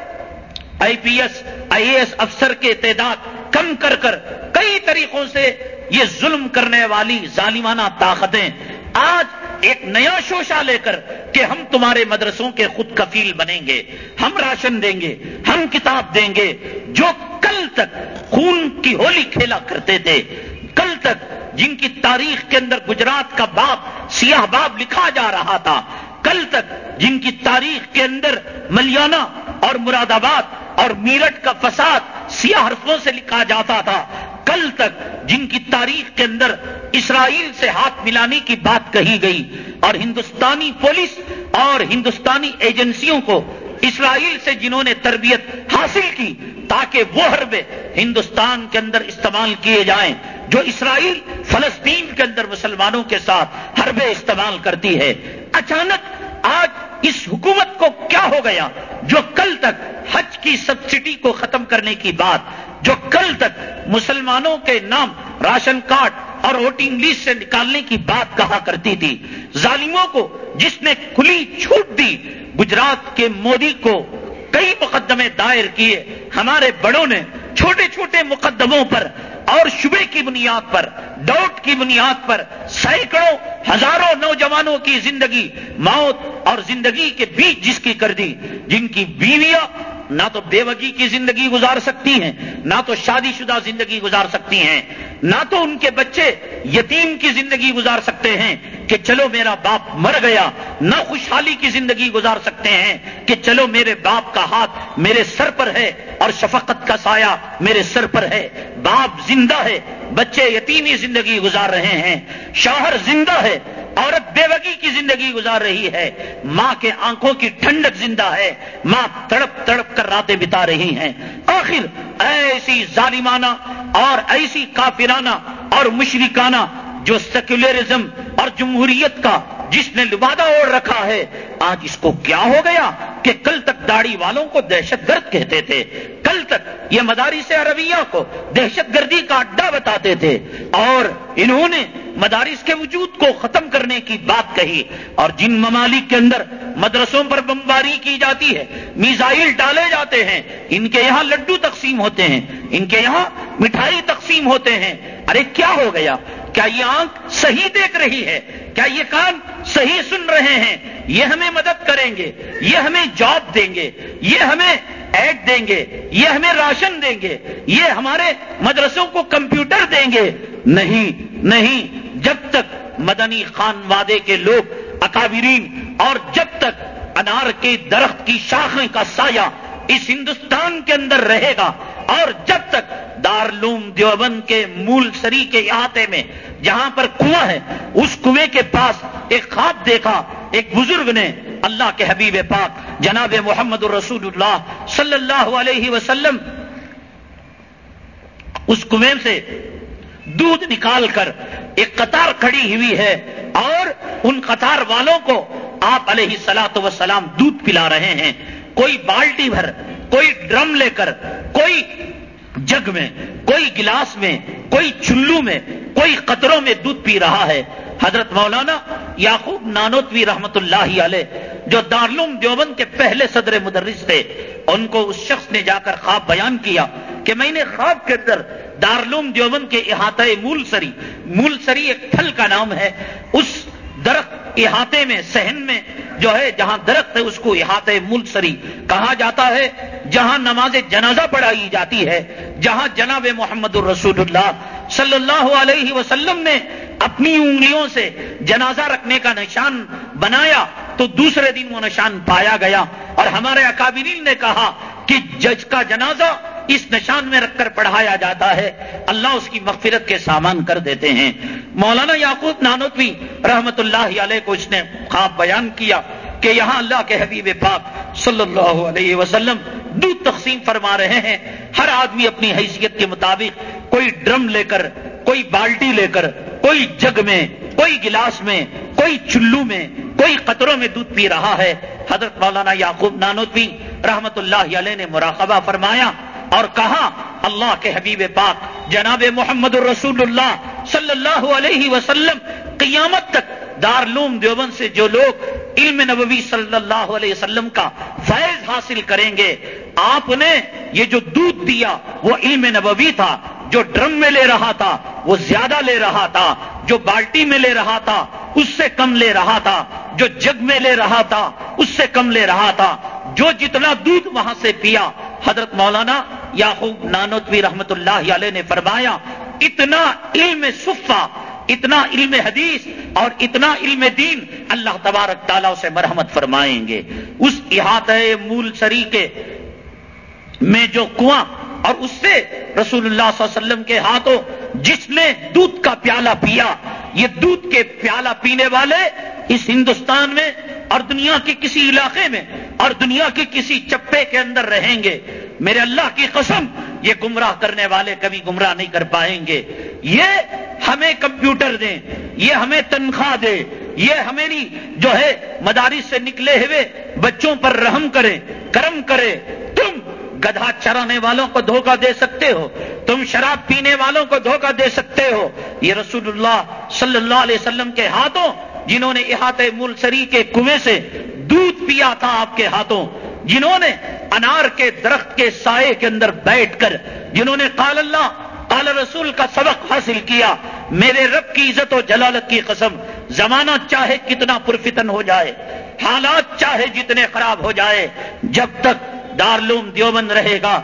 Speaker 1: آئی P S, I A S افسر کے تعداد کم کر کر کئی طریقوں سے یہ ظلم کرنے والی ظالمانہ طاقتیں آج ایک نیا شوشہ لے کر کہ ہم تمہارے مدرسوں کے خود کفیل بنیں گے، ہم راشن دیں گے، ہم کتاب دیں گے، جو کل تک خون کی ہولی کھیلا کرتے تھے، کل تک جن کی تاریخ کے اندر گجرات کا باپ، سیاہ باب لکھا جا رہا تھا، کل تک جن کی تاریخ کے اندر ملیانہ اور مراد آباد اور میرٹھ کا فساد سیاہ حرفوں سے لکھا جاتا تھا۔ کل تک جن کی تاریخ کے اندر اسرائیل سے ہاتھ ملانے کی بات کہی گئی اور ہندوستانی پولیس اور ہندوستانی ایجنسیوں کو اسرائیل سے جنہوں نے تربیت حاصل کی تاکہ وہ حربے ہندوستان کے اندر استعمال کیے جائیں جو اسرائیل فلسطین کے اندر مسلمانوں کے ساتھ حربے استعمال کرتی ہے۔ اچانک آج اس حکومت کو کیا ہو گیا جو کل تک حج کی سبسڈی کو ختم کرنے کی بات، جو کل تک مسلمانوں کے نام راشن کارڈ اور ووٹنگ لسٹ سے نکالنے کی بات کہا کرتی تھی، ظالموں کو جس نے کھلی چھوٹ دی، گجرات کے مودی کو کئی مقدمے دائر کیے، ہمارے بڑوں نے چھوٹے چھوٹے مقدموں پر اور شبے کی بنیاد پر، ڈاؤٹ کی بنیاد پر سینکڑوں، ہزاروں نوجوانوں کی زندگی، موت اور زندگی کے بیچ جس کی کر دی، جن کی بیویاں نہ تو بیوگی کی زندگی گزار سکتی ہیں، نہ تو شادی شدہ زندگی گزار سکتی ہیں، نہ تو ان کے بچے یتیم کی زندگی گزار سکتے ہیں کہ چلو میرا باپ مر گیا، نہ خوشحالی کی زندگی گزار سکتے ہیں کہ چلو میرے باپ کا ہاتھ میرے سر پر ہے اور شفقت کا سایہ میرے سر پر ہے۔ باپ زندہ ہے بچے یتیمی زندگی گزار رہے ہیں، شوہر زندہ ہے، عورت بیوگی کی زندگی گزار رہی ہے، ماں کے آنکھوں کی ٹھنڈک زندہ ہے، ماں تڑپ تڑپ کر راتیں بتا رہی ہیں۔ آخر ایسی ظالمانہ اور ایسی کافرانہ اور مشرکانہ جو سیکولرزم اور جمہوریت کا جس نے لبادہ اوڑھ رکھا ہے، آج اس کو کیا ہو گیا کہ کل تک داڑھی والوں کو دہشت گرد کہتے تھے، کل تک یہ مدارس عربیہ کو دہشت گردی کا اڈا بتاتے تھے اور انہوں نے مدارس کے وجود کو ختم کرنے کی بات کہی اور جن ممالک کے اندر مدرسوں پر بمباری کی جاتی ہے، میزائل ڈالے جاتے ہیں، ان کے یہاں لڈو تقسیم ہوتے ہیں، ان کے یہاں مٹھائی تقسیم ہوتے ہیں۔ ارے، کیا ہو گیا؟ کیا یہ آنکھ صحیح دیکھ رہی ہے؟ کیا یہ کان صحیح سن رہے ہیں؟ یہ ہمیں مدد کریں گے، یہ ہمیں جاب دیں گے، یہ ہمیں ایڈ دیں گے، یہ ہمیں راشن دیں گے، یہ ہمارے مدرسوں کو کمپیوٹر دیں گے۔ نہیں نہیں، جب تک مدنی خان وادے کے لوگ، اکابرین اور جب تک انار کے درخت کی شاخیں کا سایہ اس ہندوستان کے اندر رہے گا اور جب تک دارلوم دیوبند کے مول سری کے احاطے میں جہاں پر کنواں ہے، اس کنویں کے پاس ایک خواب دیکھا، ایک بزرگ نے اللہ کے حبیب پاک جناب محمد الرسول اللہ صلی اللہ علیہ وسلم اس کنویں سے دودھ نکال کر ایک قطار کھڑی ہوئی ہے اور ان قطار والوں کو آپ علیہ سلاۃ وسلام دودھ پلا رہے ہیں۔ کوئی بالٹی بھر، کوئی ڈرم لے کر، کوئی جگ میں، کوئی گلاس میں، کوئی چلو میں، کوئی قطروں میں دودھ پی رہا ہے۔ حضرت مولانا یعقوب نانوتوی رحمت اللہ علیہ، جو دارلوم دیوبند کے پہلے صدر مدرس تھے، ان کو اس شخص نے جا کر خواب بیان کیا کہ میں نے خواب کے اندر دارلوم دیوبند کے احاطۂ مول سری مول سری ایک پھل کا نام ہے، اس درخت احاطے میں سہن میں جو ہے، جہاں درخت ہے، اس کو احاطے ملسری کہا جاتا ہے، جہاں نماز جنازہ پڑھائی جاتی ہے، جہاں جناب محمد الرسول اللہ صلی اللہ علیہ وسلم نے اپنی انگلیوں سے جنازہ رکھنے کا نشان بنایا، تو دوسرے دن وہ نشان پایا گیا۔ اور ہمارے اکابرین نے کہا کہ جج کا جنازہ اس نشان میں رکھ کر پڑھایا جاتا ہے۔ اللہ اس کی مغفرت کے سامان کر دیتے ہیں۔ مولانا یعقوب نانوتوی رحمت اللہ علیہ کو اس نے خواب بیان کیا کہ یہاں اللہ کے حبیب پاک صلی اللہ علیہ وسلم دودھ تقسیم فرما رہے ہیں۔ ہر آدمی اپنی حیثیت کے مطابق کوئی ڈرم لے کر، کوئی بالٹی لے کر، کوئی جگ میں، کوئی گلاس میں، کوئی چلو میں، کوئی قطروں میں دودھ پی رہا ہے۔ حضرت مولانا یعقوب نانوتوی رحمت اللہ علیہ نے مراقبہ فرمایا اور کہا، اللہ کے حبیب پاک، جناب محمد الرسول اللہ صلی اللہ علیہ وسلم، قیامت تک دارلوم دیوبند سے جو لوگ علم نبوی صلی اللہ علیہ وسلم کا فیض حاصل کریں گے، آپ نے یہ جو دودھ دیا، وہ علم نبوی تھا، جو ڈرم میں لے رہا تھا، وہ زیادہ لے رہا تھا، جو بالٹی میں لے رہا تھا، اس سے کم لے رہا تھا، جو جگ میں لے رہا تھا، اس سے کم لے رہا تھا۔ جو جتنا دودھ وہاں سے پیا، حضرت مولانا یاقوب نانوتوی رحمت اللہ علیہ نے فرمایا، اتنا علم صفا اتنا علم حدیث اور اتنا علم دین اللہ تبارک تعالیٰ سے مرحمت فرمائیں گے۔ اس احاطۂ مول سری کے میں جو کنواں اور اس سے رسول اللہ صلی اللہ علیہ وسلم کے ہاتھوں جس نے دودھ کا پیالہ پیا، یہ دودھ کے پیالہ پینے والے اس ہندوستان میں اور دنیا کے کسی علاقے میں اور دنیا کے کسی چپے کے اندر رہیں گے۔ میرے اللہ کی قسم، یہ گمراہ کرنے والے کبھی گمراہ نہیں کر پائیں گے۔ یہ ہمیں کمپیوٹر دیں، یہ ہمیں تنخواہ دے، یہ ہماری جو ہے مدارس سے نکلے ہوئے بچوں پر رحم کرے، کرم کرے۔ تم گدھا چرانے والوں کو دھوکہ دے سکتے ہو، تم شراب پینے والوں کو دھوکہ دے سکتے ہو۔ یہ رسول اللہ صلی اللہ علیہ وسلم کے ہاتھوں جنہوں نے احاطے مول سری کے کنویں سے دودھ پیا تھا آپ کے ہاتھوں، جنہوں نے انار کے درخت کے سائے کے اندر بیٹھ کر، جنہوں نے قال اللہ، قال رسول کا سبق حاصل کیا، میرے رب کی عزت و جلالت کی قسم، زمانہ چاہے کتنا پرفتن ہو جائے، حالات چاہے جتنے خراب ہو جائے، جب تک دارلوم دیوبند رہے گا،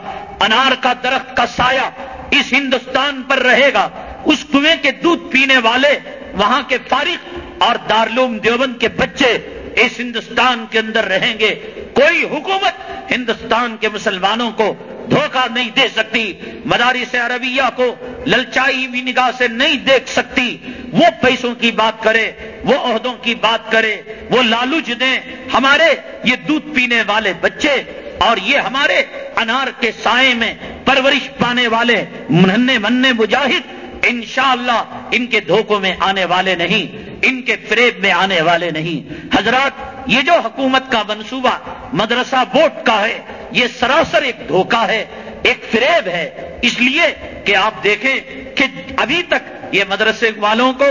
Speaker 1: انار کا درخت کا سایہ اس ہندوستان پر رہے گا، اس کنویں کے دودھ پینے والے، وہاں کے فارغ اور دارلوم دیوبند کے بچے اس ہندوستان کے اندر رہیں گے۔ کوئی حکومت ہندوستان کے مسلمانوں کو دھوکہ نہیں دے سکتی مداری سے عربیہ کو للچائی ہوئی نگاہ سے نہیں دیکھ سکتی۔ وہ پیسوں کی بات کرے، وہ عہدوں کی بات کرے، وہ لالوج دیں۔ ہمارے یہ دودھ پینے والے بچے اور یہ ہمارے انار کے سائے میں پرورش پانے والے مننے مننے مجاہد انشاءاللہ ان کے دھوکوں میں آنے والے نہیں۔ ان کے فریب میں آنے والے نہیں۔ حضرات، یہ جو حکومت کا منصوبہ، مدرسہ بورڈ کا ہے، یہ سراسر ایک دھوکہ ہے، ایک فریب ہے۔ اس لیے کہ آپ دیکھیں کہ ابھی تک یہ مدرسے والوں کو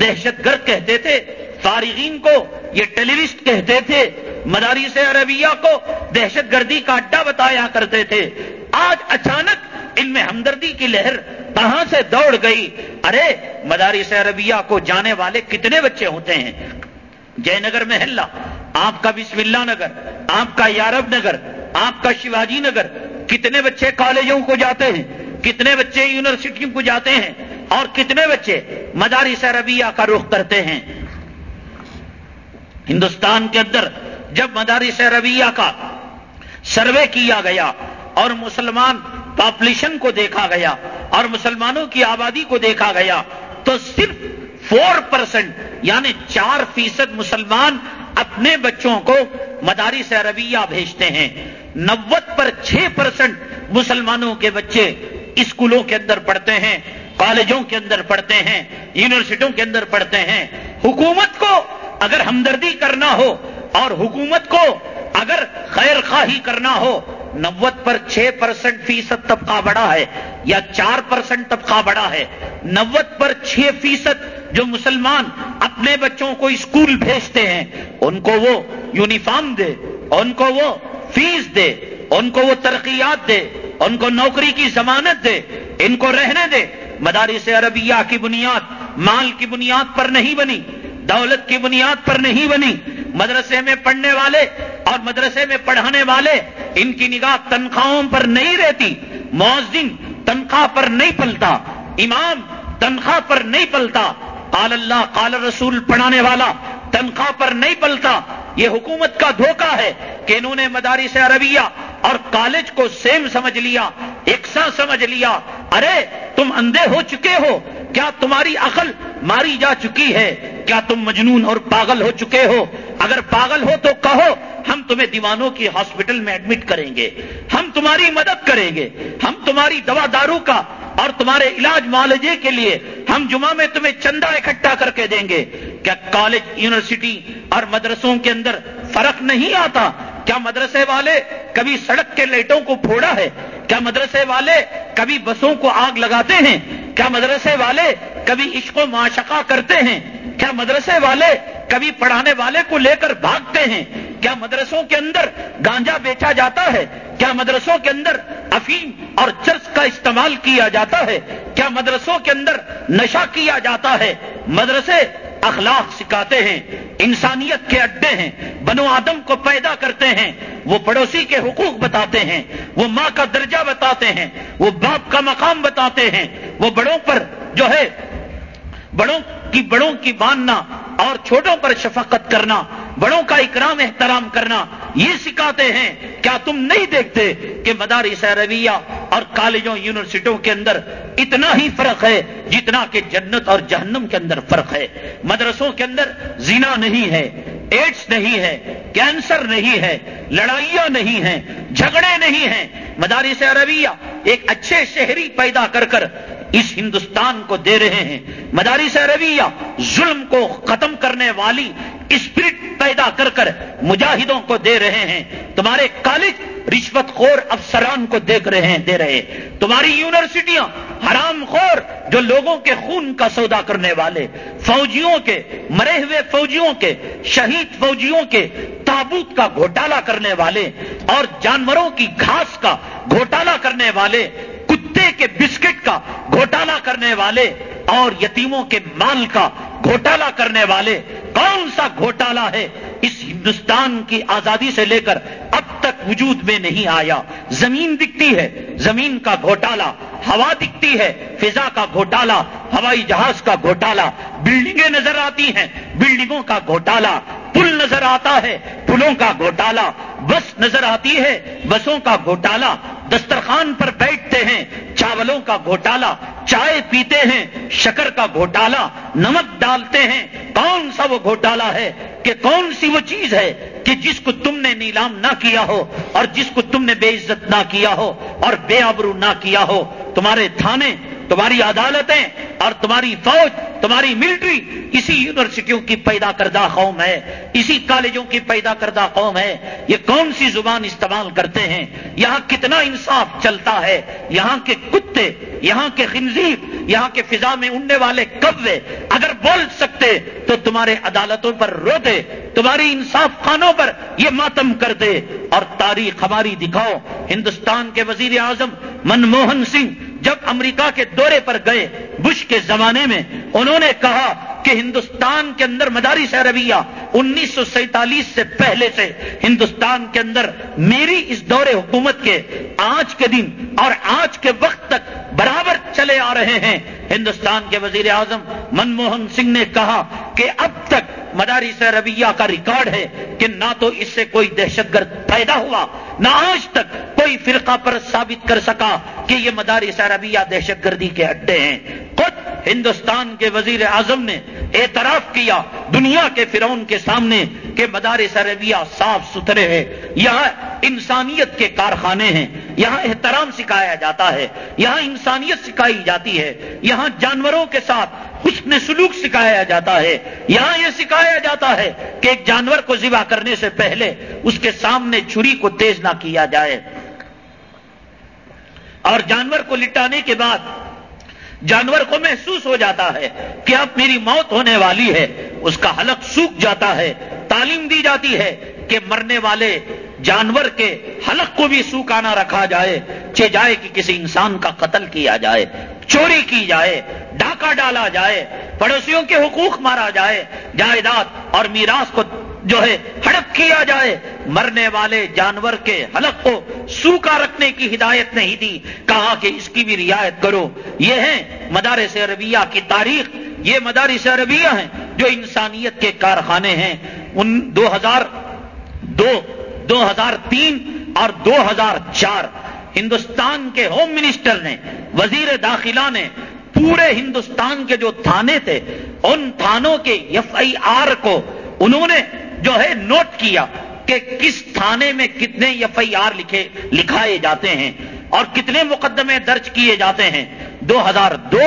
Speaker 1: دہشت گرد کہتے تھے، فارغین کو یہ ٹیلیوسٹ کہتے تھے مداری سے عربیہ کو دہشت گردی کا اڈا بتایا کرتے تھے۔ آج اچانک ان میں ہمدردی کی لہر کہاں سے دوڑ گئی؟ ارے مداری عربیہ کو جانے والے کتنے بچے ہوتے ہیں؟ جے نگر محلہ، آپ کا بسم اللہ نگر، آپ کا یارب نگر، آپ کا شیواجی نگر، کتنے بچے کالجوں کو جاتے ہیں؟ کتنے بچے یونیورسٹیوں کو جاتے ہیں؟ اور کتنے بچے مدارس عربیہ کا رخ کرتے ہیں؟ ہندوستان کے اندر جب مدارس رویہ کا سروے کیا گیا اور مسلمان پاپولیشن کو دیکھا گیا اور مسلمانوں کی آبادی کو دیکھا گیا تو صرف فور پرسنٹ یعنی چار فیصد مسلمان اپنے بچوں کو مداری سے عربیہ بھیجتے ہیں۔ نوت پر چھ پرسنٹ مسلمانوں کے بچے اسکولوں کے اندر پڑھتے ہیں، کالجوں کے اندر پڑھتے ہیں، یونیورسٹیوں کے اندر پڑھتے ہیں۔ حکومت کو اگر ہمدردی کرنا ہو اور حکومت کو اگر خیر خواہی کرنا ہو نوت پر چھ پرسنٹ فیصد طبقہ بڑا ہے یا چار پرسنٹ طبقہ بڑا ہے۔ نوت پر چھ فیصد جو مسلمان اپنے بچوں کو اسکول بھیجتے ہیں، ان کو وہ یونیفارم دے، ان کو وہ فیس دے، ان کو وہ ترقیات دے، ان کو نوکری کی ضمانت دے، ان کو رہنے دے۔ مدارس عربیہ کی بنیاد مال کی بنیاد پر نہیں بنی، دولت کی بنیاد پر نہیں بنی۔ مدرسے میں پڑھنے والے اور مدرسے میں پڑھانے والے ان کی نگاہ تنخواہوں پر نہیں رہتی، مؤذن تنخواہ پر نہیں پلتا، امام تنخواہ پر نہیں پلتا۔ قال اللہ، قال رسول، پڑھانے والا تنخواہ پر نہیں پلتا۔ یہ حکومت کا دھوکہ ہے کہ انہوں نے مدارس عربیہ اور کالج کو سیم سمجھ لیا ایکسا سمجھ لیا۔ ارے، تم اندھے ہو چکے ہو۔ کیا تمہاری عقل ماری جا چکی ہے؟ کیا تم مجنون اور پاگل ہو چکے ہو؟ اگر پاگل ہو تو کہو، ہم تمہیں دیوانوں کی ہاسپٹل میں ایڈمٹ کریں گے۔ ہم تمہاری مدد کریں گے۔ ہم تمہاری دوا دارو کا اور تمہارے علاج معالجے کے لیے ہم جمعہ میں تمہیں چندہ اکٹھا کر کے دیں گے۔ کیا کالج، یونیورسٹی اور مدرسوں کے اندر فرق نہیں آتا؟ کیا مدرسے والے کبھی سڑک کے لائٹوں کو پھوڑا ہے؟ کیا مدرسے والے کبھی بسوں کو آگ لگاتے ہیں؟ کیا مدرسے والے کبھی عشق و معاشقہ کرتے ہیں؟ کیا مدرسے والے کبھی پڑھانے والے کو لے کر بھاگتے ہیں۔ کیا مدرسوں کے اندر گانجا بیچا جاتا ہے؟ کیا مدرسوں کے اندر افیم اور چرس کا استعمال کیا جاتا ہے؟ کیا مدرسوں کے اندر نشہ کیا جاتا ہے؟ مدرسے اخلاق سکھاتے ہیں، انسانیت کے اڈے ہیں، بنو آدم کو پیدا کرتے ہیں۔ وہ پڑوسی کے حقوق بتاتے ہیں، وہ ماں کا درجہ بتاتے ہیں، وہ باپ کا مقام بتاتے ہیں۔ وہ بڑوں پر جو ہے بڑوں کی بڑوں کی باندھنا اور چھوٹوں پر شفقت کرنا، بڑوں کا اکرام احترام کرنا، یہ سکھاتے ہیں۔ کیا تم نہیں دیکھتے کہ مدارس عربیہ اور کالجوں، یونیورسٹیوں کے اندر اتنا ہی فرق ہے جتنا کہ جنت اور جہنم کے اندر فرق ہے؟ مدرسوں کے اندر زنا نہیں ہے۔ ایڈس نہیں ہے کینسر نہیں ہے لڑائیاں نہیں ہیں، جھگڑے نہیں ہیں۔ مدارس عربیہ ایک اچھے شہری پیدا کر کر اس ہندوستان کو دے رہے ہیں۔ مدارس عربیہ ظلم کو ختم کرنے والی اسپرٹ پیدا کر کر مجاہدوں کو دے رہے ہیں، تمہارے کالج رشوت خور افسران کو دیکھ رہے ہیں، دے رہے تمہاری یونیورسٹیاں حرام خور جو لوگوں کے خون کا سودا کرنے والے، فوجیوں کے، مرے ہوئے فوجیوں کے، شہید فوجیوں کے تابوت کا گھوٹالا کرنے والے اور جانوروں کی گھاس کا گھوٹالا کرنے والے، کتے کے بسکٹ کا گھوٹالا کرنے والے اور یتیموں کے مال کا گھوٹالا کرنے والے کون سا گھوٹالا ہے اس ہندوستان کی آزادی سے لے کر اب تک وجود میں نہیں آیا۔ زمین دکھتی ہے، زمین کا گھوٹالا، ہوا دکھتی ہے، فضا کا گھوٹالا، ہوائی جہاز کا گھوٹالا، بلڈنگیں نظر آتی ہیں، بلڈنگوں کا گھوٹالا، پل نظر آتا ہے، پلوں کا گھوٹالا، بس نظر آتی ہے، بسوں کا گھوٹالا دسترخوان پر بیٹھتے ہیں، چاولوں کا گھوٹالا، چائے پیتے ہیں، شکر کا گھوٹالا، نمک ڈالتے ہیں۔ کون سا وہ گھوٹالا ہے کہ کون سی وہ چیز ہے کہ جس کو تم نے نیلام نہ کیا ہو اور جس کو تم نے بے عزت نہ کیا ہو اور بے آبرو نہ کیا ہو؟ تمہارے تھانے تمہاری عدالتیں اور تمہاری فوج، تمہاری ملٹری اسی یونیورسٹیوں کی پیدا کردہ قوم ہے، اسی کالجوں کی پیدا کردہ قوم ہے۔ یہ کون سی زبان استعمال کرتے ہیں؟ یہاں کتنا انصاف چلتا ہے؟ یہاں کے کتے، یہاں کے خنزیر، یہاں کے فضا میں اڑنے والے کوے اگر بول سکتے تو تمہارے عدالتوں پر رو دے تمہاری انصاف خانوں پر یہ ماتم کر دے اور تاریخ ہماری دکھاؤ، ہندوستان کے وزیر اعظم منموہن سنگھ جب امریکہ کے دورے پر گئے بش کے زمانے میں، انہوں نے کہا کہ ہندوستان کے اندر مدارس عربیہ انیس سو سینتالیس سے پہلے سے ہندوستان کے اندر میری اس دور حکومت کے آج کے دن اور آج کے وقت تک برابر چلے آ رہے ہیں۔ ہندوستان کے وزیر اعظم منموہن سنگھ نے کہا کہ اب تک مدارس عربیہ کا ریکارڈ ہے کہ نہ تو اس سے کوئی دہشت گرد پیدا ہوا، نہ آج تک کوئی فرقہ پر ثابت کر سکا کہ یہ مدارس عربیہ دہشت گردی کے اڈے ہیں۔ خود ہندوستان کے وزیر اعظم نے اعتراف کیا دنیا کے فرون کے سامنے کہ مدارس عربیہ صاف ستھرے ہیں۔ یہاں انسانیت کے کارخانے ہیں، یہاں احترام سکھایا جاتا ہے، یہاں انسانیت سکھائی جاتی ہے، یہاں جانوروں کے ساتھ حسن سلوک سکھایا جاتا ہے یہاں یہ سکھایا جاتا ہے کہ ایک جانور کو ذبح کرنے سے پہلے اس کے سامنے چھری کو تیز نہ کیا جائے۔ اور جانور کو لٹانے کے بعد جانور کو محسوس ہو جاتا ہے کہ اب میری موت ہونے والی ہے۔ اس کا حلق سوکھ جاتا ہے۔ تعلیم دی جاتی ہے کہ مرنے والے جانور کے حلق کو بھی سوکھانا رکھا جائے، چے جائے کہ کسی انسان کا قتل کیا جائے۔ چوری کی جائے ڈاکہ ڈالا جائے، پڑوسیوں کے حقوق مارا جائے، جائیداد اور میراث کو جو ہے ہڑپ کیا جائے، مرنے والے جانور کے حلق کو سوکھا رکھنے کی ہدایت نہیں دی، کہا کہ اس کی بھی رعایت کرو۔ یہ ہے مدارس عربیہ کی تاریخ۔ یہ مدارس عربیہ ہیں جو انسانیت کے کارخانے ہیں۔ ان دو ہزار دو دو ہزار تین اور دو ہزار چار ہندوستان کے ہوم منسٹر نے وزیر داخلہ نے پورے ہندوستان کے جو تھانے تھے، ان تھانوں کے ایف آئی آر کو انہوں نے جو ہے نوٹ کیا کہ کس تھانے میں کتنے ایف آئی آر لکھے، لکھائے جاتے ہیں اور کتنے مقدمے درج کیے جاتے ہیں۔ دو ہزار دو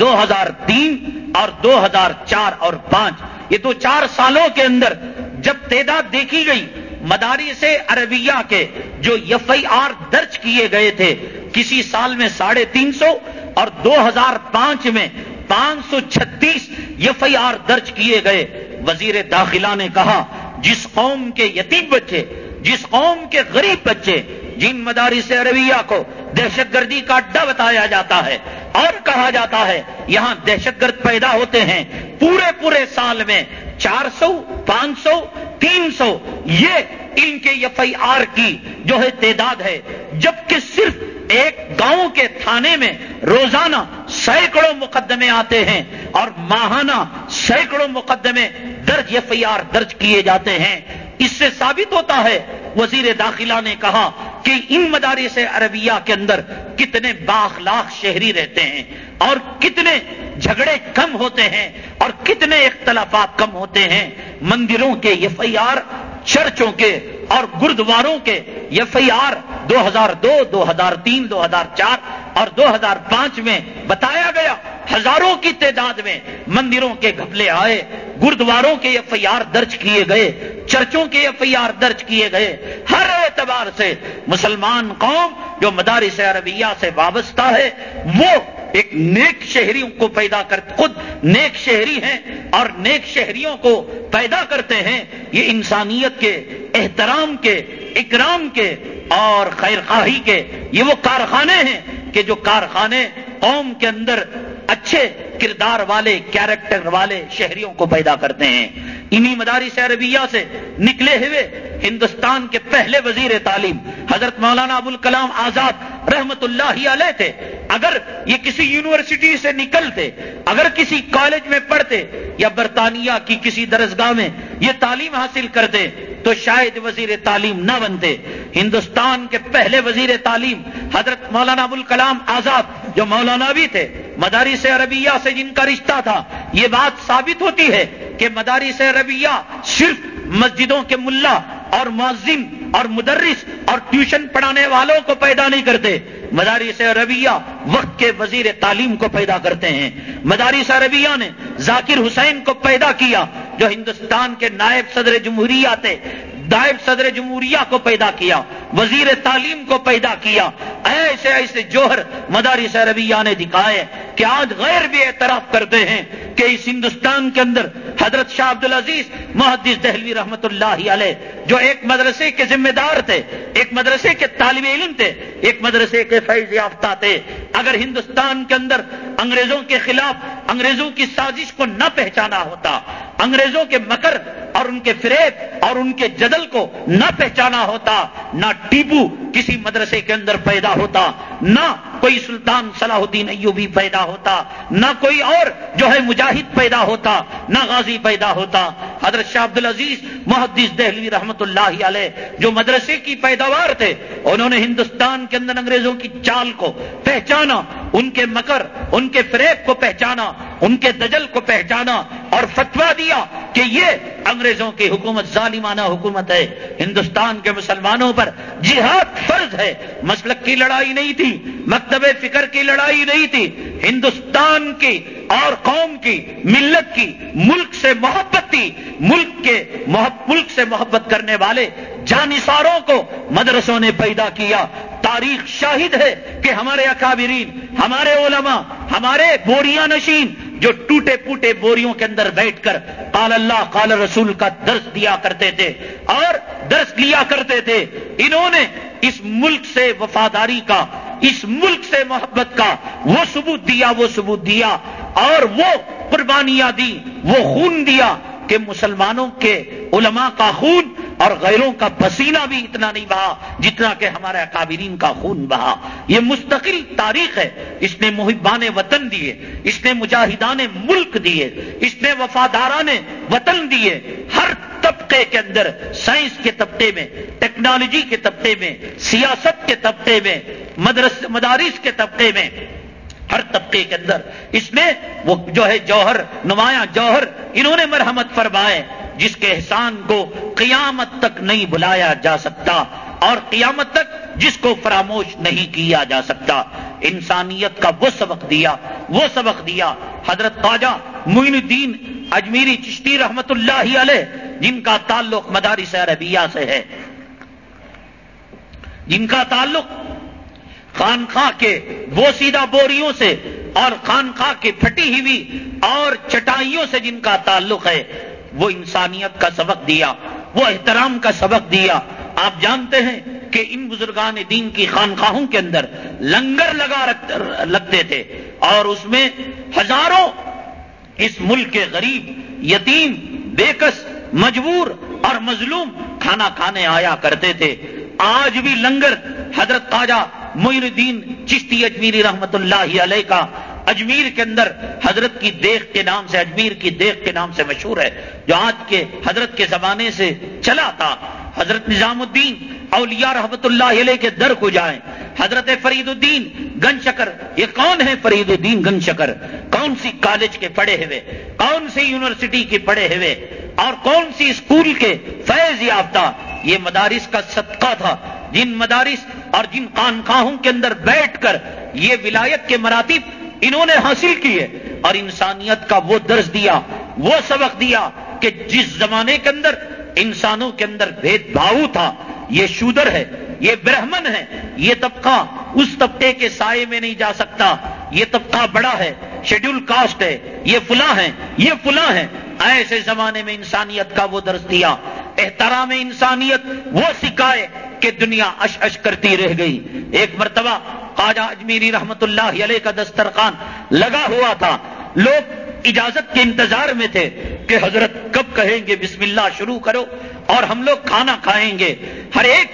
Speaker 1: دو ہزار تین اور دو ہزار چار اور پانچ۔ یہ تو چار سالوں کے اندر جب تعداد دیکھی گئی، مداری سے عربیہ کے جو ایف آئی آر درج کیے گئے تھے کسی سال میں ساڑھے تین سو اور دو ہزار پانچ میں پانچ سو چھتیس ایف آئی آر درج کیے گئے۔ وزیر داخلہ نے کہا، جس قوم کے یتیم بچے، جس قوم کے غریب بچے جن مداری سے عربیہ کو دہشت گردی کا اڈا بتایا جاتا ہے اور کہا جاتا ہے، یہاں دہشت گرد پیدا ہوتے ہیں پورے پورے سال میں چار سو، پانچ سو، تین سو، یہ ان کے ایف آئی آر کی جو ہے تعداد ہے، جبکہ صرف ایک گاؤں کے تھانے میں روزانہ سینکڑوں مقدمے آتے ہیں اور ماہانہ سینکڑوں مقدمے درج ایف آئی آر درج کیے جاتے ہیں۔ اس سے ثابت ہوتا ہے، وزیر داخلہ نے کہا کہ ان مدارس عربیہ کے اندر کتنے باخلاق شہری رہتے ہیں اور کتنے جھگڑے کم ہوتے ہیں اور کتنے اختلافات کم ہوتے ہیں۔ مندروں کے ایف آئی آر، چرچوں کے اور گردواروں کے ایف آئی آر دو ہزار دو دو ہزار تین، دو ہزار چار اور دو ہزار پانچ میں بتایا گیا، ہزاروں کی تعداد میں مندروں کے گھپلے آئے، گردواروں کے ایف آئی آر درج کیے گئے، چرچوں کے ایف آئی آر درج کیے گئے۔ ہر اعتبار سے مسلمان قوم جو مدارس عربیہ سے وابستہ ہے، وہ ایک نیک شہریوں کو پیدا کر، خود نیک شہری ہیں اور نیک شہریوں کو پیدا کرتے ہیں، یہ انسانیت کے احترام کے، اکرام کے اور خیر خواہی کے، یہ وہ کارخانے ہیں کہ جو کارخانے قوم کے اندر اچھے کردار والے کیریکٹر والے شہریوں کو پیدا کرتے ہیں۔ انہی مدارس عربیہ سے نکلے ہوئے ہندوستان کے پہلے وزیر تعلیم حضرت مولانا ابو الکلام آزاد رحمت اللہ علیہ تھے۔ اگر یہ کسی یونیورسٹی سے نکلتے، اگر کسی کالج میں پڑھتے یا برطانیہ کی کسی درسگاہ میں یہ تعلیم حاصل کرتے، تو شاید وزیر تعلیم نہ بنتے۔ ہندوستان کے پہلے وزیر تعلیم حضرت مولانا ابو الکلام آزاد، جو مولانا بھی تھے مداری سے عربیہ سے جن کا رشتہ تھا، یہ بات ثابت ہوتی ہے کہ مداری سے عربیہ صرف مسجدوں کے ملا اور معذم اور مدرس اور ٹیوشن پڑھانے والوں کو پیدا نہیں کرتے۔ مدارس عربیہ وقت کے وزیر تعلیم کو پیدا کرتے ہیں۔ مدارس عربیہ نے ذاکر حسین کو پیدا کیا، جو ہندوستان کے نائب صدر جمہوریہ تھے۔ نائب صدر جمہوریہ کو پیدا کیا، وزیر تعلیم کو پیدا کیا۔ ایسے ایسے جوہر مدارس عربیہ نے دکھائے کہ آج غیر بھی اعتراف کرتے ہیں کہ اس ہندوستان کے اندر حضرت شاہ عبد العزیز محدث دہلوی رحمت اللہ علیہ، جو ایک مدرسے کے ذمہ دار تھے، ایک مدرسے کے طالب علم تھے، ایک مدرسے کے فیض یافتہ تھے۔ اگر ہندوستان کے اندر انگریزوں کے خلاف انگریزوں کی سازش کو نہ پہچانا ہوتا، انگریزوں کے مکر اور ان کے فریب اور ان کے جدل کو نہ پہچانا ہوتا، نہ ٹیپو کسی مدرسے کے اندر پیدا ہوتا، نہ کوئی سلطان صلاح الدین ایوبی پیدا ہوتا، نہ کوئی اور جو ہے مجاہد پیدا ہوتا، نہ غازی پیدا ہوتا۔ حضرت شاہ عبد العزیز محدث دہلوی رحمت اللہ علیہ جو مدرسے کی پیداوار تھے، انہوں نے ہندوستان کے اندر انگریزوں کی چال کو پہچانا ان کے مکر، ان کے فریب کو پہچانا، ان کے دجل کو پہچانا اور فتوا دیا کہ یہ انگریزوں کی حکومت، ظالمانہ حکومت ہے۔ ہندوستان کے مسلمانوں پر جہاد فرض ہے۔ مسلک کی لڑائی نہیں تھی، مکتب فکر کی لڑائی نہیں تھی۔ ہندوستان کی اور قوم کی، ملت کی، ملک سے محبت تھی ملک کے ملک سے محبت کرنے والے جانساروں کو مدرسوں نے پیدا کیا۔ تاریخ شاہد ہے کہ ہمارے اکابرین، ہمارے علماء، ہمارے بوریاں نشین جو ٹوٹے پوٹے بوریوں کے اندر بیٹھ کر قال اللہ، قال رسول کا درس دیا کرتے تھے اور درس لیا کرتے تھے۔ انہوں نے اس ملک سے وفاداری کا، اس ملک سے محبت کا، وہ ثبوت دیا، وہ ثبوت دیا اور وہ قربانیاں دی، وہ خون دیا کہ مسلمانوں کے علماء کا خون اور غیروں کا پسینہ بھی اتنا نہیں بہا جتنا کہ ہمارے اکابرین کا خون بہا۔ یہ مستقل تاریخ ہے۔ اس نے محبان وطن دیے۔ اس نے مجاہدان ملک دیے۔ اس نے وفاداران وطن دیے۔ ہر طبقے کے اندر، سائنس کے طبقے میں، ٹیکنالوجی کے طبقے میں، سیاست کے طبقے میں، مدرس، مدارس کے طبقے میں، ہر طبقے کے اندر۔ اس نے وہ جو ہے جوہر، نمایاں جوہر، انہوں نے مرحمت فرمائے۔ جس کے احسان کو قیامت تک نہیں بلایا جا سکتا اور قیامت تک جس کو فراموش نہیں کیا جا سکتا۔ انسانیت کا وہ سبق دیا، وہ سبق دیا۔ حضرت خواجہ معین الدین اجمیری چشتی رحمت اللہ علیہ، جن کا تعلق مدارس عربیہ سے ہے۔ جن کا تعلق خانخواہ کے بوسیدہ بوریوں سے اور خانخواہ کی پھٹی ہوئی اور چٹائیوں سے جن کا تعلق ہے۔ وہ انسانیت کا سبق دیا، وہ احترام کا سبق دیا۔ آپ جانتے ہیں کہ ان بزرگان دین کی خانخواہوں کے اندر لنگر لگا لگتے تھے اور اس میں ہزاروں اس ملک کے غریب، یتیم، بےکس، مجبور اور مظلوم کھانا کھانے آیا کرتے تھے۔ آج بھی لنگر حضرت تاجہ معین الدین چشتی اجمیری رحمت اللہ علیہ کا اجمیر کے اندر حضرت کی دیکھ کے نام سے، اجمیر کی دیکھ کے نام سے مشہور ہے، جو آج کے حضرت کے زمانے سے چلا تھا۔ حضرت نظام الدین، اولیاء رحمت اللہ علیہ کے در کو جائیں۔ حضرت فرید الدین، گن شکر۔ یہ کون ہے فرید الدین، گن شکر؟ کون سی کالج کے پڑھے ہوئے؟ کون سی یونیورسٹی کے پڑھے ہوئے؟ اور کون سی اسکول کے فیض یافتہ؟ یہ مدارس کا صدقہ تھا۔ جن مدارس اور جن خانخواہوں کے اندر بیٹھ کر یہ ولایت کے مراتب انہوں نے حاصل کیے اور انسانیت کا وہ درس دیا، وہ سبق دیا کہ جس زمانے کے اندر انسانوں کے اندر بھید بھاؤ تھا، یہ شودر ہے، یہ برہمن ہے، یہ طبقہ اس طبقے کے سائے میں نہیں جا سکتا، یہ طبقہ بڑا ہے شیڈول کاسٹ ہے، یہ فلاں ہے یہ فلاں ہے ایسے زمانے میں انسانیت کا وہ درس دیا، احترام انسانیت، وہ سکھائے کہ دنیا اش اش کرتی رہ گئی۔ ایک مرتبہ خواجہ اجمیری رحمت اللہ علیہ کا دسترخوان لگا ہوا تھا۔ لوگ اجازت کے انتظار میں تھے کہ حضرت کب کہیں گے بسم اللہ شروع کرو اور ہم لوگ کھانا کھائیں گے۔ ہر ایک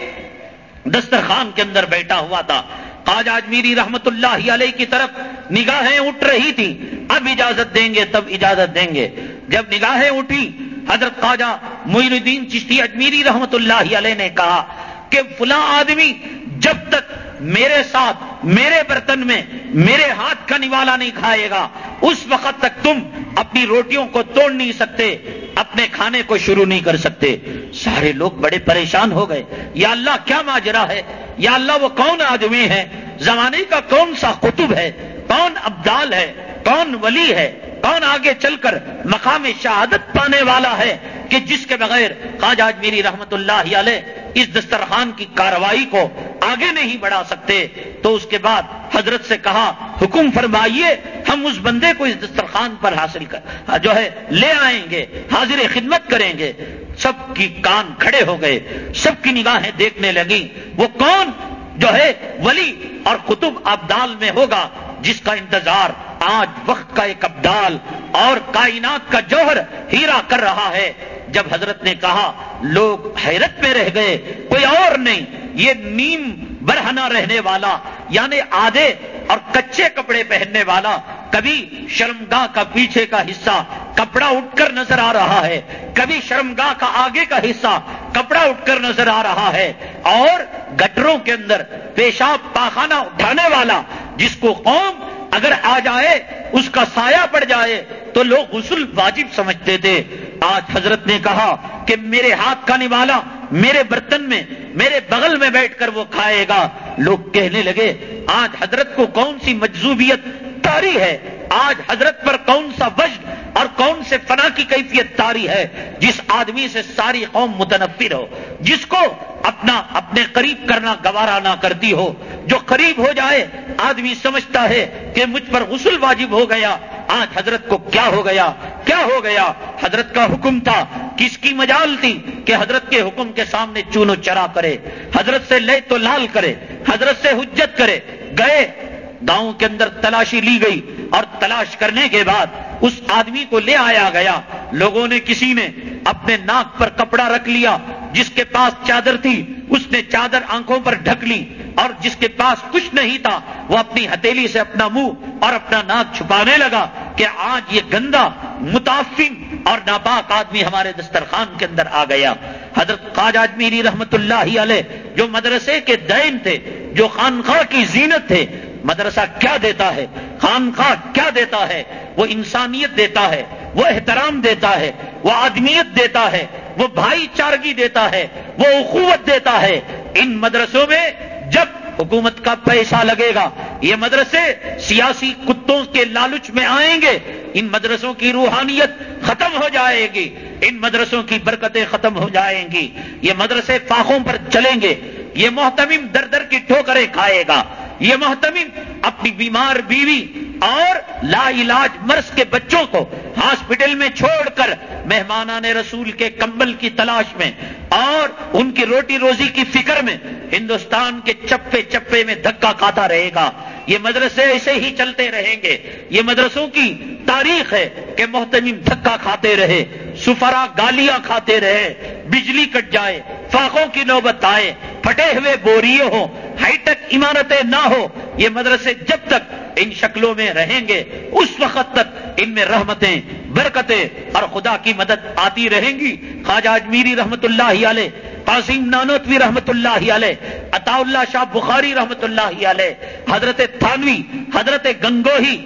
Speaker 1: دسترخوان کے اندر بیٹھا ہوا تھا۔ خواجہ اجمیری رحمت اللہ علیہ کی طرف نگاہیں اٹھ رہی تھی اب اجازت دیں گے، تب اجازت دیں گے۔ جب نگاہیں اٹھی، حضرت خواجہ معین الدین چشتی اجمیری رحمت اللہ علیہ نے کہا کہ فلاں آدمی جب تک میرے ساتھ، میرے برتن میں، میرے ہاتھ کا نوالا نہیں کھائے گا۔ اس وقت تک تم اپنی روٹیوں کو توڑ نہیں سکتے، اپنے کھانے کو شروع نہیں کر سکتے۔ سارے لوگ بڑے پریشان ہو گئے۔ یا اللہ کیا ماجرا ہے؟ یا اللہ وہ کون آدمی ہے؟ زمانے کا کون سا قطب ہے؟ کون ابدال ہے؟ کون ولی ہے؟ کون آگے چل کر مقام شہادت پانے والا ہے؟ کہ جس کے بغیر خواجہ میری رحمت اللہ علیہ اس دسترخوان کی کاروائی کو آگے نہیں بڑھا سکتے، تو اس کے بعد حضرت سے کہا، حکم فرمائیے، ہم اس بندے کو اس دسترخوان پر حاصل کر، جو ہے، لے آئیں گے، حاضر خدمت کریں گے۔ سب کی کان کھڑے ہو گئے، سب کی نگاہیں دیکھنے لگی وہ کون؟ جو ہے، ولی اور قطب ابدال میں ہوگا، جس کا انتظار آج وقت کا ایک ابدال اور کائنات کا جوہر ہیرا کر رہا ہے۔ جب حضرت نے کہا لوگ حیرت میں رہ گئے، کوئی اور نہیں، یہ نیم برہنا رہنے والا یعنی آدھے اور کچے کپڑے پہننے والا، کبھی شرمگاہ کا پیچھے کا حصہ، کپڑا اٹھ کر نظر آ رہا ہے، کبھی شرمگاہ کا آگے کا حصہ، کپڑا اٹھ کر نظر آ رہا ہے، اور گٹروں کے اندر پیشاب پاخانہ اٹھانے والا، جس کو قوم اگر آ جائے، اس کا سایہ پڑ جائے، تو لوگ غسل واجب سمجھتے تھے۔ آج حضرت نے کہا کہ میرے ہاتھ کا نوالا میرے برتن میں، میرے بغل میں بیٹھ کر وہ کھائے گا۔ لوگ کہنے لگے، آج حضرت کو کون سی مجزوبیت تاری ہے؟ آج حضرت پر کون سا وجد اور کون سے فنا کی کیفیت تاری ہے جس آدمی سے ساری قوم متنفر ہو، جس کو اپنا اپنے قریب کرنا گوارا نہ کرتی ہو، جو قریب ہو جائے، آدمی سمجھتا ہے کہ مجھ پر غسل واجب ہو گیا۔ آج حضرت کو کیا ہو گیا؟ کیا ہو گیا؟ حضرت کا حکم تھا۔ کس کی مجال تھی کہ حضرت کے حکم کے سامنے چونو چرا کرے؟ حضرت سے لے تو لال کرے، حضرت سے حجت کرے۔ گئے، گاؤں کے اندر تلاشی لی گئی۔ اور تلاش کرنے کے بعد اس آدمی کو لے آیا گیا۔ لوگوں نے کسی نے اپنے ناک پر کپڑا رکھ لیا، جس کے پاس چادر تھی، اس نے چادر آنکھوں پر ڈھک لی اور جس کے پاس کچھ نہیں تھا، وہ اپنی ہتھیلی سے اپنا منہ اور اپنا ناک چھپانے لگا کہ آج یہ گندا متافم اور ناپاک آدمی ہمارے دسترخوان کے اندر آ گیا۔ حضرت خواجہ اجمیری رحمت اللہ علیہ، جو مدرسے کے دین تھے، جو خانخواہ کی زینت تھے مدرسہ کیا دیتا ہے؟ خانخواہ کیا دیتا ہے؟ وہ انسانیت دیتا ہے، وہ احترام دیتا ہے، وہ آدمیت دیتا ہے، وہ بھائی چارگی دیتا ہے، وہ اخوت دیتا ہے۔ ان مدرسوں میں جب حکومت کا پیسہ لگے گا، یہ مدرسے سیاسی کتوں کے لالچ میں آئیں گے، ان مدرسوں کی روحانیت ختم ہو جائے گی، ان مدرسوں کی برکتیں ختم ہو جائیں گی۔ یہ مدرسے فاخوں پر چلیں گے، یہ محتمم در در کی ٹھوکریں کھائے گا۔ یہ محتمم اپنی بیمار بیوی اور لا علاج مرض کے بچوں کو ہاسپٹل میں چھوڑ کر مہمانان رسول کے کمبل کی تلاش میں اور ان کی روٹی روزی کی فکر میں ہندوستان کے چپے چپے میں دھکا کھاتا رہے گا۔ یہ مدرسے ایسے ہی چلتے رہیں گے۔ یہ مدرسوں کی تاریخ ہے کہ محتمم دھکا کھاتے رہے، سفرا گالیاں کھاتے رہے، بجلی کٹ جائے، فاقوں کی نوبت آئے، پھٹے ہوئے بوریے ہوں ہائی ٹیک عمارتیں نہ ہو، یہ مدرسے جب تک ان شکلوں میں رہیں گے، اس وقت تک ان میں رحمتیں، برکتیں اور خدا کی مدد آتی رہیں گی۔ خواجہ اجمیری رحمت اللہ علیہ، قاسم نانوتوی رحمت اللہ علیہ عطا اللہ شاہ بخاری رحمت اللہ علیہ، حضرت تھانوی، حضرت گنگوہی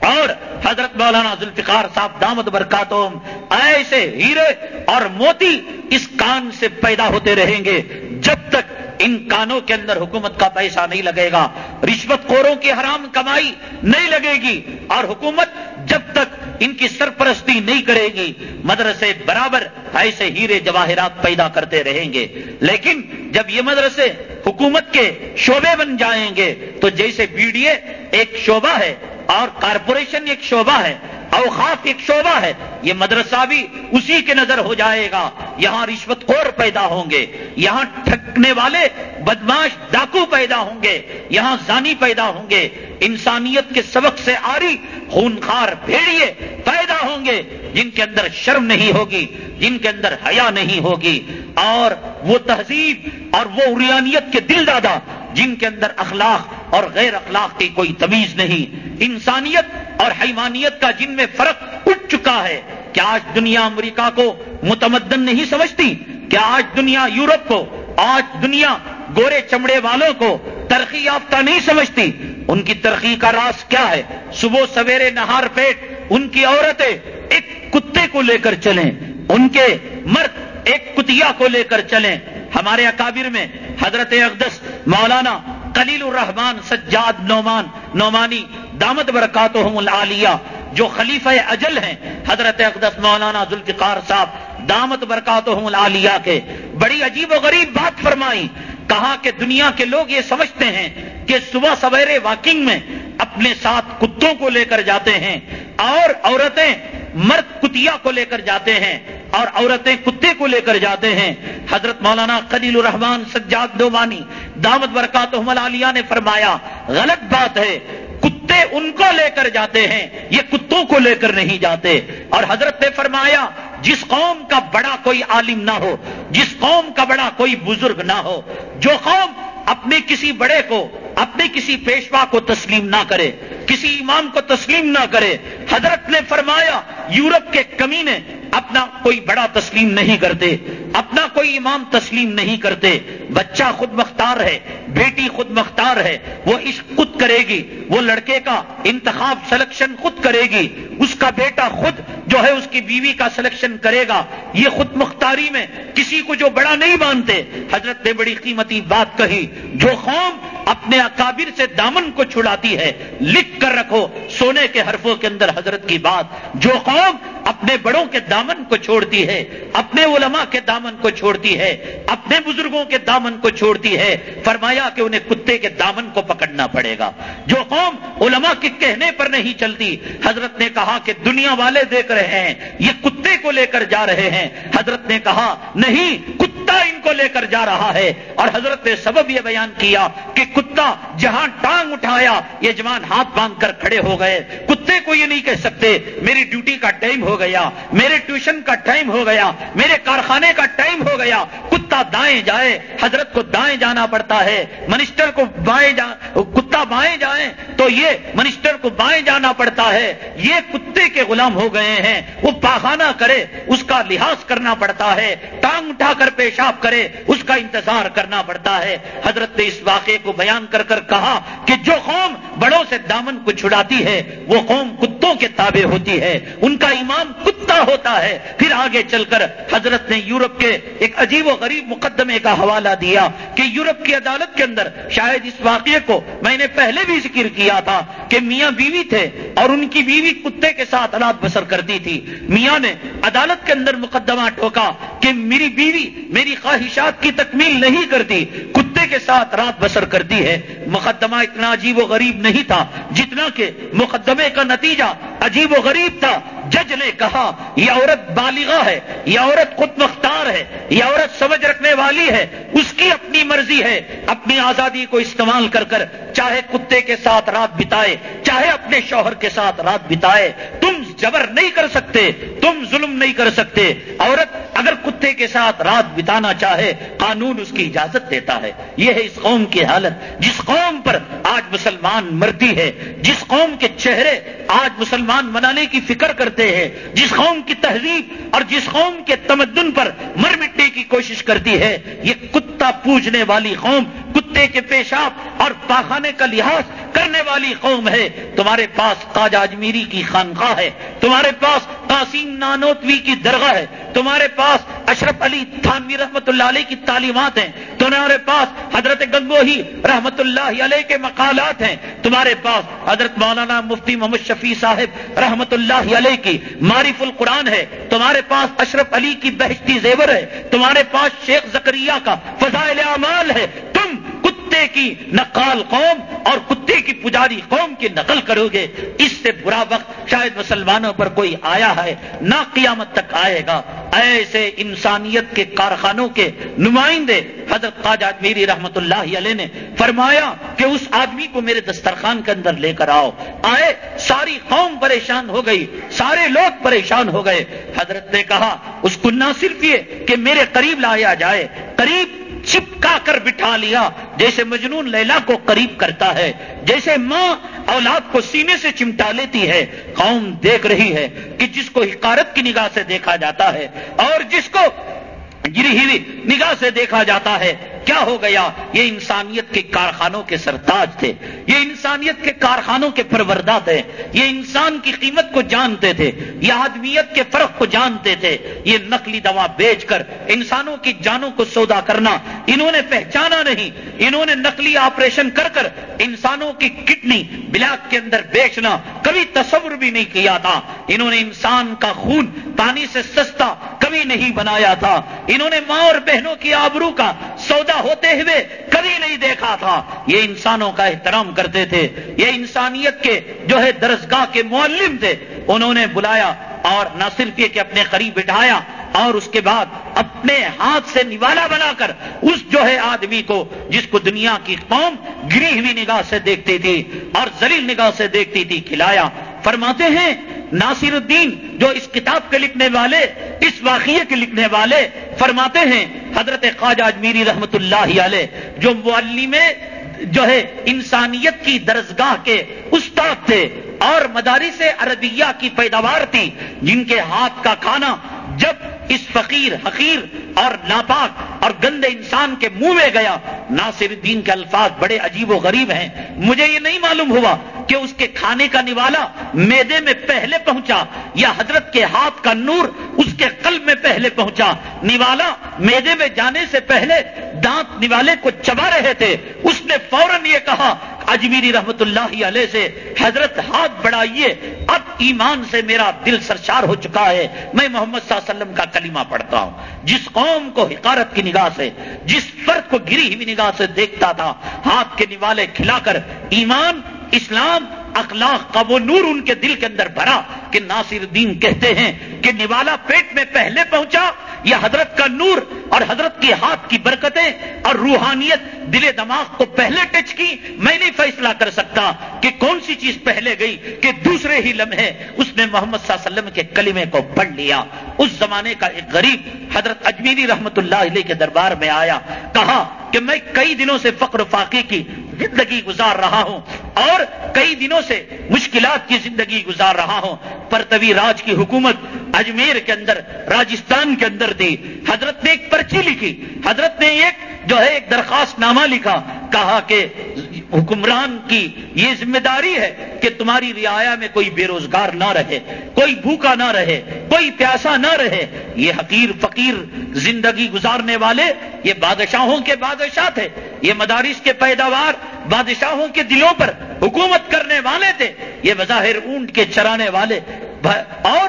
Speaker 1: اور حضرت مولانا ذوالفقار صاحب دامد برکاتوم ایسے ہیرے اور موتی اس کان سے پیدا ہوتے رہیں گے جب تک ان کانوں کے اندر حکومت کا پیسہ نہیں لگے گا، رشوت خوروں کی حرام کمائی نہیں لگے گی اور حکومت جب تک ان کی سرپرستی نہیں کرے گی، مدرسے برابر ایسے ہیرے جواہرات پیدا کرتے رہیں گے۔ لیکن جب یہ مدرسے حکومت کے شعبے بن جائیں گے، تو جیسے بی ڈی اے ایک شعبہ ہے اور کارپوریشن ایک شعبہ ہے، اوقاف ایک شعبہ ہے، یہ مدرسہ بھی اسی کے نظر ہو جائے گا۔ یہاں رشوت خور پیدا ہوں گے، یہاں ٹھکنے والے بدماش ڈاکو پیدا ہوں گے، یہاں زانی پیدا ہوں گے۔ انسانیت کے سبق سے آری خونخار بھیڑیے پیدا ہوں گے۔ جن کے اندر شرم نہیں ہوگی، جن کے اندر حیا نہیں ہوگی۔ اور وہ تہذیب اور وہ اریانیت کے دل دادا جن کے اندر اخلاق اور غیر اخلاق کی کوئی تمیز نہیں انسانیت اور حیوانیت کا جن میں فرق اٹھ چکا ہے کیا آج دنیا امریکہ کو متمدن نہیں سمجھتی کیا آج دنیا یورپ کو آج دنیا گورے چمڑے والوں کو ترقی یافتہ نہیں سمجھتی ان کی ترقی کا راز کیا ہے صبح سویرے نہار پیٹ ان کی عورتیں ایک کتے کو لے کر چلیں ان کے مرد ایک کتیا کو لے کر چلیں ہمارے اکابر میں حضرت اقدس مولانا کلیل الرحمان سجاد نعمان، نعمانی دامت برکاتہم العالیہ، جو خلیفہ اجل ہیں، حضرت اقدس مولانا ذوالفقار صاحب دامت برکاتہم العالیہ کے۔ بڑی عجیب و غریب بات فرمائی، کہا کہ دنیا کے لوگ یہ سمجھتے ہیں کہ صبح سویرے واکنگ میں اپنے ساتھ کتوں کو لے کر جاتے ہیں اور عورتیں مرد کتیا کو لے کر جاتے ہیں۔ اور عورتیں کتے کو لے کر جاتے ہیں۔ حضرت مولانا خلیل الرحمان سجاد دوبانی دامت برکات عالیہ نے فرمایا، غلط بات ہے، کتے ان کو لے کر جاتے ہیں، یہ کتوں کو لے کر نہیں جاتے۔ اور حضرت نے فرمایا، جس قوم کا بڑا کوئی عالم نہ ہو، جس قوم کا بڑا کوئی بزرگ نہ ہو، جو قوم اپنے کسی بڑے کو، اپنے کسی پیشوا کو تسلیم نہ کرے، کسی امام کو تسلیم نہ کرے، حضرت نے فرمایا، یورپ کے کمی نے اپنا کوئی بڑا تسلیم نہیں کرتے اپنا کوئی امام تسلیم نہیں کرتے، بچہ خود مختار ہے، بیٹی خود مختار ہے، وہ عشق خود کرے گی، وہ لڑکے کا انتخاب سلیکشن خود کرے گی، اس کا بیٹا خود جو ہے اس کی بیوی کا سلیکشن کرے گا، یہ خود مختاری میں کسی کو جو بڑا نہیں مانتے، حضرت نے بڑی قیمتی بات کہی، جو قوم اپنے اکابر سے دامن کو چھڑاتی ہے، لکھ کر رکھو سونے کے حرفوں کے اندر حضرت کی بات، جو قوم اپنے بڑوں کے دامن کو چھوڑتی ہے، اپنے علماء کے دامن کو چھوڑتی ہے، اپنے بزرگوں کے دامن کو چھوڑتی ہے، فرمایا کہ انہیں کتے کے دامن کو پکڑنا پڑے گا۔ جو قوم علماء کے کہنے پر نہیں چلتی، حضرت نے کہا کہ دنیا والے دیکھ رہے ہیں، یہ کتے کو لے کر جا رہے ہیں۔ حضرت نے کہا، نہیں، کتا ان کو لے کر جا رہا ہے۔ اور حضرت نے سبب یہ بیان کیا کہ کتا جہاں ٹانگ اٹھایا، یہ جوان ہاتھ باندھ کر کھڑے ہو گئے۔ کتے کو یہ نہیں کہہ سکتے، میری ڈیوٹی کا ٹائم ہو گیا، میرے ٹیوشن کا ٹائم ہو گیا، میرے کارخانے کا ٹائم ہو گیا، کتا دائیں جائے حضرت کو دائیں جانا پڑتا ہے، منسٹر کو بائیں جا، کتا بائیں جائیں، تو یہ منسٹر کو بائیں جانا پڑتا ہے۔ یہ کتے کے غلام ہو گئے ہیں، وہ پاخانہ کرے، اس کا لحاظ کرنا پڑتا ہے، ٹانگ اٹھا کر پیشاب کرے، اس کا انتظار کرنا پڑتا ہے۔ حضرت نے اس واقعے کو بیان کر کر کہا کہ جو قوم بڑوں سے دامن کو چھڑاتی ہے، وہ قوم کتوں کے تابع ہوتی ہے۔ ان کا ایمان کتا ہوتا ہے۔ پھر آگے چل کر حضرت نے یورپ کے ایک عجیب و غریب مقدمے کا حوالہ دیا کہ یورپ کی عدالت کے اندر شاید اس واقعے کو میں نے پہلے بھی ذکر کیا تھا کہ میاں بیوی تھے اور ان کی بیوی کتے کے ساتھ رات بسر کرتی تھی۔ میاں نے عدالت کے اندر مقدمہ ٹھوکا کہ میری بیوی میری خواہشات کی تکمیل نہیں کرتی، کتے کے ساتھ رات بسر کرتی ہے۔ مقدمہ اتنا عجیب و غریب نہیں تھا جتنا کہ مقدمے کا نتیجہ عجیب و غریب تھا۔ جج نے کہا، یہ عورت بالغہ ہے، یہ عورت خود مختار ہے، یہ عورت سمجھ رکھنے والی ہے، اس کی اپنی مرضی ہے۔ اپنی آزادی کو استعمال کر کر چاہے کتے کے ساتھ رات بتائے، چاہے اپنے شوہر کے ساتھ رات بتائے تم جبر نہیں کر سکتے، تم ظلم نہیں کر سکتے۔ عورت اگر کتے کے ساتھ رات بتانا چاہے، قانون اس کی اجازت دیتا ہے۔ یہ ہے اس قوم کی حالت۔ جس قوم پر آج مسلمان مرتی ہے، جس قوم کے چہرے آج مسلمان منانے کی فکر کرتے ہیں، جس قوم کی تہذیب اور جس قوم کے تمدن پر مر مٹنے کی کوشش کرتی ہے، یہ کتا پوجنے والی قوم، کتے کے پیشاب اور پاخانے کا لحاظ کرنے والی قوم ہے۔ تمہارے پاس خواجہ اجمیری کی خانقاہ ہے۔ تمہارے پاس قاسم نانوتوی کی درگاہ ہے، تمہارے پاس اشرف علی تھانوی رحمت اللہ علیہ کی تعلیمات ہیں، تمہارے پاس حضرت گنگوہی رحمت اللہ علیہ کے مقالات ہیں، تمہارے پاس حضرت مولانا مفتی محمد شفیع صاحب رحمت اللہ علیہ کی معرف القرآن ہے، تمہارے پاس اشرف علی کی بہشتی زیور ہے، تمہارے پاس شیخ زکریہ کا فضائل اعمال ہے کتے کی نقال قوم اور کتے کی پجاری قوم کی نقل کرو گے۔ اس سے برا وقت شاید مسلمانوں پر کوئی آیا ہے، نہ قیامت تک آئے گا۔ ایسے انسانیت کے کارخانوں کے نمائندے حضرت خواجہ میری رحمت اللہ علیہ نے فرمایا کہ اس آدمی کو میرے دسترخوان کے اندر لے کر آؤ۔ آئے، ساری قوم پریشان ہو گئی، سارے لوگ پریشان ہو گئے۔ حضرت نے کہا، اس کو نہ صرف یہ کہ میرے قریب لایا جائے، قریب چپکا کر بٹھا لیا۔ جیسے مجنون لیلا کو قریب کرتا ہے، جیسے ماں اولاد کو سینے سے چمٹا لیتی ہے۔ قوم دیکھ رہی ہے کہ جس کو حکارت کی نگاہ سے دیکھا جاتا ہے اور جس کو گری ہوئی نگاہ سے دیکھا جاتا ہے۔ کیا ہو گیا؟ یہ انسانیت کے کارخانوں کے سرتاج تھے۔ یہ انسانیت کے کارخانوں کے پروردہ تھے یہ انسان کی قیمت کو جانتے تھے۔ یہ آدمیت کے فرق کو جانتے تھے۔ یہ نقلی دوا بیچ کر انسانوں کی جانوں کو سودا کرنا انہوں نے پہچانا نہیں۔ انہوں نے نقلی آپریشن کر کر انسانوں کی کڈنی بلاک کے اندر بیچنا کبھی تصور بھی نہیں کیا تھا۔ انہوں نے انسان کا خون پانی سے سستا کبھی نہیں بنایا تھا۔ انہوں نے ماں اور بہنوں کی آبرو کا سودا ہوتے ہوئے کبھی نہیں دیکھا تھا۔ یہ انسانوں کا احترام کرتے تھے۔ یہ انسانیت کے جو ہے درسگاہ کے معلم تھے۔ انہوں نے بلایا اور نہ صرف یہ کہ اپنے قریب بٹھایا اور اس کے بعد اپنے ہاتھ سے نوالا بنا کر اس جو ہے آدمی کو جس کو دنیا کی قوم گری ہوئی نگاہ سے دیکھتی تھی اور زلیل نگاہ سے دیکھتی تھی کھلایا۔ فرماتے ہیں ناصر الدین جو اس کتاب کے لکھنے والے، اس واقعے کے لکھنے والے فرماتے ہیں، حضرت خواجہ اجمیری رحمت اللہ علیہ، جو معلم جو ہے انسانیت کی درسگاہ کے استاد تھے اور مدارس عربیہ کی پیداوار تھی، جن کے ہاتھ کا کھانا جب اس فقیر، حقیر اور ناپاک اور گندے انسان کے منہ میں گیا۔ ناصر الدین کے الفاظ بڑے عجیب و غریب ہیں۔ مجھے یہ نہیں معلوم ہوا کہ اس کے کھانے کا نوالا میدے میں پہلے پہنچا یا حضرت کے ہاتھ کا نور اس کے قلب میں پہلے پہنچا۔ نوالا میدے میں جانے سے پہلے دانت نوالے کو چبا رہے تھے۔ اس نے فوراً یہ کہا، اجمیری رحمت اللہ علیہ سے، حضرت ہاتھ بڑھائیے، اب ایمان سے میرا دل سرشار ہو چکا ہے۔ میں محمد صلی اللہ علیہ وسلم کا کلمہ پڑھتا ہوں۔ جس قوم کو حکارت کی نگاہ سے، جس فرد کو گری ہوئی نگاہ سے دیکھتا تھا، ہاتھ کے نوالے کھلا کر ایمان، اسلام اخلاق کا وہ نور ان کے دل کے اندر بھرا کہ ناصر الدین کہتے ہیں کہ نوالا پیٹ میں پہلے پہنچا یا حضرت کا نور اور حضرت کے ہاتھ کی برکتیں اور روحانیت دل دماغ کو پہلے ٹچ کی میں نہیں فیصلہ کر سکتا کہ کون سی چیز پہلے گئی کہ دوسرے ہی لمحے اس نے محمد صلی اللہ علیہ وسلم کے کلمے کو پڑھ لیا اس زمانے کا ایک غریب حضرت اجمیری رحمت اللہ علیہ کے دربار میں آیا کہا کہ میں کئی دنوں سے فقر فاقی کی زندگی گزار رہا ہوں اور کئی دنوں سے مشکلات کی زندگی گزار رہا ہوں۔ پرتوی راج کی حکومت اجمیر کے اندر، راجستھان کے اندر تھی۔ حضرت نے ایک پرچی لکھی۔ حضرت نے ایک جو ہے، ایک درخواست نامہ لکھا۔ کہا کہ حکمران کی یہ ذمہ داری ہے کہ تمہاری رعایا میں کوئی بے روزگار نہ رہے، کوئی بھوکا نہ رہے، کوئی پیاسا نہ رہے۔ یہ حقیر فقیر زندگی گزارنے والے، یہ بادشاہوں کے بادشاہ تھے۔ یہ مدارس کے پیداوار بادشاہوں کے دلوں پر حکومت کرنے والے تھے۔ یہ بظاہر اونٹ کے چرانے والے اور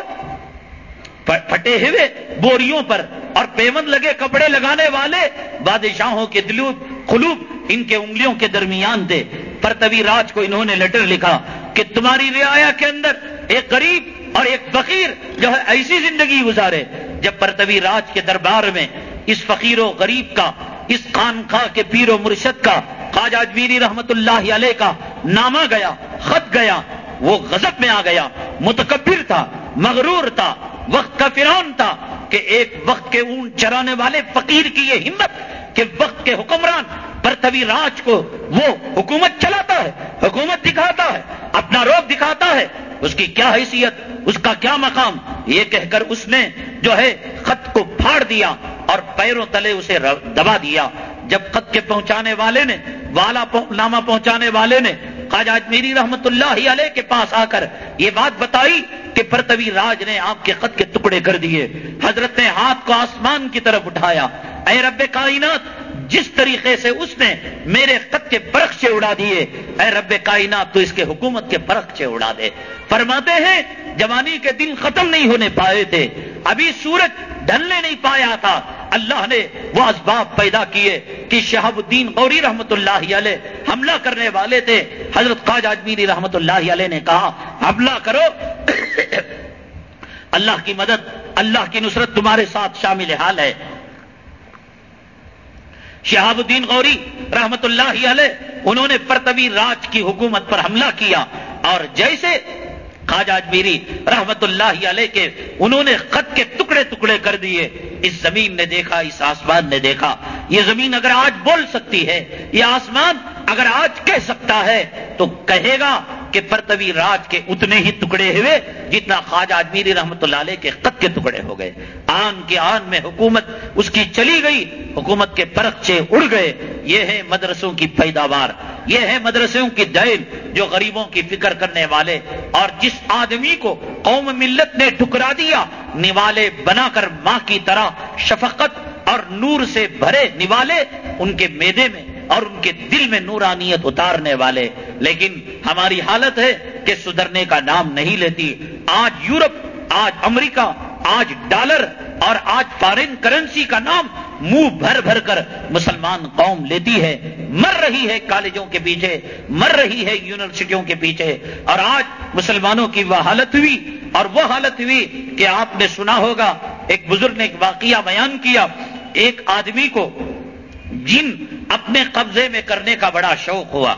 Speaker 1: پھٹے ہوئے بوریوں پر اور پیمند لگے کپڑے لگانے والے بادشاہوں کے دلوب خلوب ان کے انگلیوں کے درمیان تھے۔ پرتوی راج کو انہوں نے لیٹر لکھا کہ تمہاری رعایا کے اندر ایک غریب اور ایک فقیر جو ہے ایسی زندگی گزارے، جب پرتوی راج کے دربار میں اس فقیر و غریب کا، اس خانخواہ کے پیر و مرشد کا خواجہ اجمیری رحمت اللہ علیہ کا نامہ گیا، خط گیا، وہ غزب میں آ گیا۔ متکبر تھا، مغرور تھا، وقت کا فرون تھا کہ ایک وقت کے اون چرانے والے فقیر کی یہ ہمت کہ وقت کے حکمران پرتوی راج کو وہ حکومت چلاتا ہے، حکومت دکھاتا ہے، اپنا روپ دکھاتا ہے۔ اس کی کیا حیثیت، اس کا کیا مقام؟ یہ کہہ کر اس نے جو ہے خط کو پھاڑ دیا اور پیروں تلے اسے دبا دیا۔ جب خط کے پہنچانے والے نے، والا نامہ پہنچانے والے نے، خواجہ میری رحمت اللہ علیہ کے پاس آ کر یہ بات بتائی کہ پرتوی راج نے آپ کے خط کے ٹکڑے کر دیے، حضرت نے ہاتھ کو آسمان کی طرف اٹھایا، اے رب کائنات جس طریقے سے اس نے میرے خط کے برخچے اڑا دیے، اے رب کائنات، تو اس کے حکومت کے برخچے اڑا دے۔ فرماتے ہیں، جوانی کے دن ختم نہیں ہونے پائے تھے۔ ابھی سورج ڈھلنے نہیں پایا تھا۔ اللہ نے وہ اسباب پیدا کیے کہ شہاب الدین غوری رحمت اللہ علیہ حملہ کرنے والے تھے۔ حضرت خواجہ اجمیری رحمت اللہ علیہ نے کہا، حملہ کرو۔ اللہ کی مدد، اللہ کی نصرت تمہارے ساتھ شامل حال ہے۔ شہاب الدین غوری رحمت اللہ علیہ، انہوں نے پرتوی راج کی حکومت پر حملہ کیا اور جیسے خواجہ اجمیری رحمت اللہ علیہ کے انہوں نے خط کے ٹکڑے ٹکڑے کر دیے، اس زمین نے دیکھا، اس آسمان نے دیکھا۔ یہ زمین اگر آج بول سکتی ہے، یہ آسمان اگر آج کہہ سکتا ہے، تو کہے گا کہ پرتوی راج کے اتنے ہی ٹکڑے ہوئے جتنا خواجہ اجمیری رحمت اللہ علیہ کے خط کے ٹکڑے ہو گئے۔ آن کے آن میں حکومت اس کی چلی گئی، حکومت کے پرخچے اڑ گئے۔ یہ ہے مدرسوں کی پیداوار، یہ ہے مدرسوں کی دین جو غریبوں کی فکر کرنے والے اور جس آدمی کو قوم ملت نے ٹکرا دیا، نوالے بنا کر ماں کی طرح شفقت اور نور سے بھرے نوالے ان کے میدے میں اور ان کے دل میں نورانیت اتارنے والے۔ لیکن ہماری حالت ہے کہ سدھرنے کا نام نہیں لیتی۔ آج یورپ، آج امریکہ، آج ڈالر اور آج فارن کرنسی کا نام منہ بھر بھر کر مسلمان قوم لیتی ہے۔ مر رہی ہے کالجوں کے پیچھے، مر رہی ہے یونیورسٹیوں کے پیچھے۔ اور آج مسلمانوں کی وہ حالت ہوئی اور وہ حالت ہوئی کہ آپ نے سنا ہوگا، ایک بزرگ نے ایک واقعہ بیان کیا۔ ایک آدمی کو جن اپنے قبضے میں کرنے کا بڑا شوق ہوا،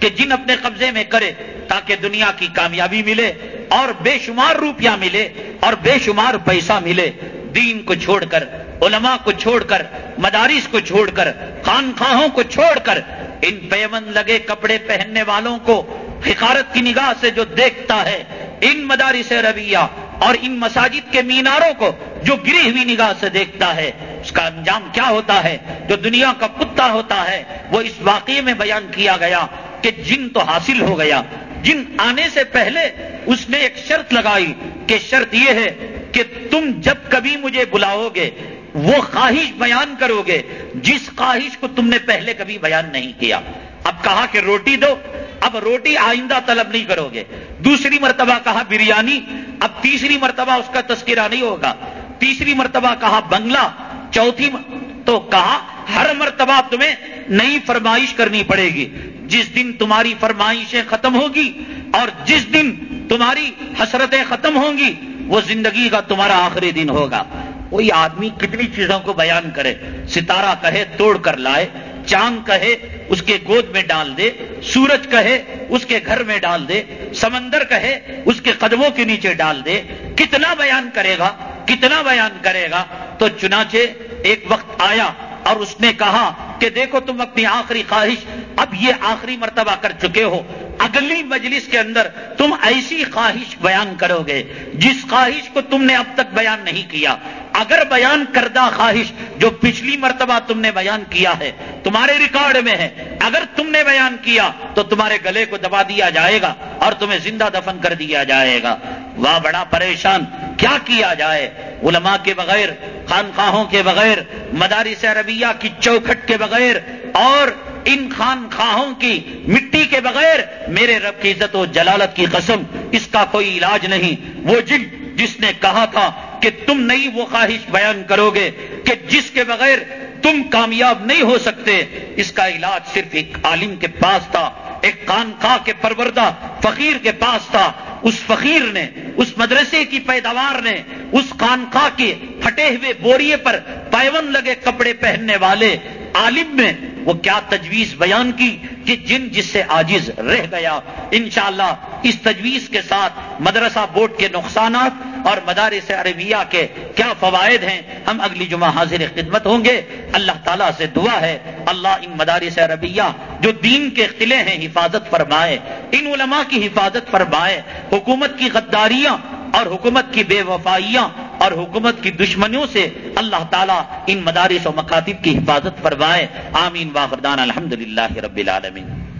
Speaker 1: کہ جن اپنے قبضے میں کرے تاکہ دنیا کی کامیابی ملے اور بے شمار روپیہ ملے اور بے شمار پیسہ ملے۔ دین کو چھوڑ کر، علماء کو چھوڑ کر، مدارس کو چھوڑ کر، خانخواہوں کو چھوڑ کر ان پیمند لگے کپڑے پہننے والوں کو حکارت کی نگاہ سے جو دیکھتا ہے، ان مدارس رویہ اور ان مساجد کے میناروں کو جو گری ہوئی نگاہ سے دیکھتا ہے۔ اس کا انجام کیا ہوتا ہے؟ جو دنیا کا کتا ہوتا ہے، وہ اس واقعے میں بیان کیا گیا کہ جن تو حاصل ہو گیا۔ جن آنے سے پہلے اس نے ایک شرط لگائی کہ شرط یہ ہے کہ تم جب کبھی مجھے بلاؤ گے، وہ خواہش بیان کرو گے۔ جس خواہش کو تم نے پہلے کبھی بیان نہیں کیا۔ اب کہا کہ روٹی دو، اب روٹی آئندہ طلب نہیں کرو گے۔ دوسری مرتبہ کہا بریانی، اب تیسری مرتبہ اس کا تذکرہ نہیں ہوگا۔ تیسری مرتبہ کہا بنگلہ چوتھی تو کہا، ہر مرتبہ تمہیں نئی فرمائش کرنی پڑے گی۔ جس دن تمہاری فرمائشیں ختم ہوگی اور جس دن تمہاری حسرتیں ختم ہوں گی، وہ زندگی کا تمہارا آخری دن ہوگا۔ کوئی آدمی کتنی چیزوں کو بیان کرے، ستارہ کہے، توڑ کر لائے، چاند کہے، اس کے گود میں ڈال دے، سورج کہے، اس کے گھر میں ڈال دے، سمندر کہے، اس کے قدموں کے نیچے ڈال دے، کتنا بیان کرے گا، کتنا بیان کرے گا؟ تو چنانچہ ایک وقت آیا اور اس نے کہا کہ دیکھو تم اپنی آخری خواہش، اب یہ آخری مرتبہ کر چکے ہو۔ اگلی مجلس کے اندر تم ایسی خواہش بیان کرو گے جس خواہش کو تم نے اب تک بیان نہیں کیا۔ اگر بیان کردہ خواہش جو پچھلی مرتبہ تم نے بیان کیا ہے تمہارے ریکارڈ میں ہے، اگر تم نے بیان کیا تو تمہارے گلے کو دبا دیا جائے گا اور تمہیں زندہ دفن کر دیا جائے گا۔ واہ، بڑا پریشان۔ کیا کیا جائے؟ علماء کے بغیر خانخواہوں کے بغیر، مدارس عربیہ کی چوکھٹ کے بغیر اور ان خان خواہوں کی مٹی کے بغیر میرے رب کی عزت و جلالت کی قسم اس کا کوئی علاج نہیں۔ وہ جن جس نے کہا تھا کہ تم نئی وہ خواہش بیان کرو گے کہ جس کے بغیر تم کامیاب نہیں ہو سکتے، اس کا علاج صرف ایک عالم کے پاس تھا۔ ایک خانقاہ کے پروردہ فقیر کے پاس تھا۔ اس فقیر نے، اس مدرسے کی پیداوار نے، اس خانقاہ کے پھٹے ہوئے بوریے پر پیون لگے کپڑے پہننے والے عالم نے وہ کیا تجویز بیان کی کہ جن جس سے آجز رہ گیا۔ انشاءاللہ اس تجویز کے ساتھ مدرسہ بورڈ کے نقصانات اور مدارس عربیہ کے کیا فوائد ہیں؟ ہم اگلی جمعہ حاضر خدمت ہوں گے۔ اللہ تعالیٰ سے دعا ہے۔ اللہ ان مدارس عربیہ جو دین کے قلعے ہیں حفاظت فرمائے، ان علماء کی حفاظت فرمائے۔ حکومت کی غداریاں اور حکومت کی بے وفائیاں اور حکومت کی دشمنیوں سے اللہ تعالیٰ ان مدارس و مکاتب کی حفاظت فرمائے۔ آمین واخردان الحمد للہ رب العالمین۔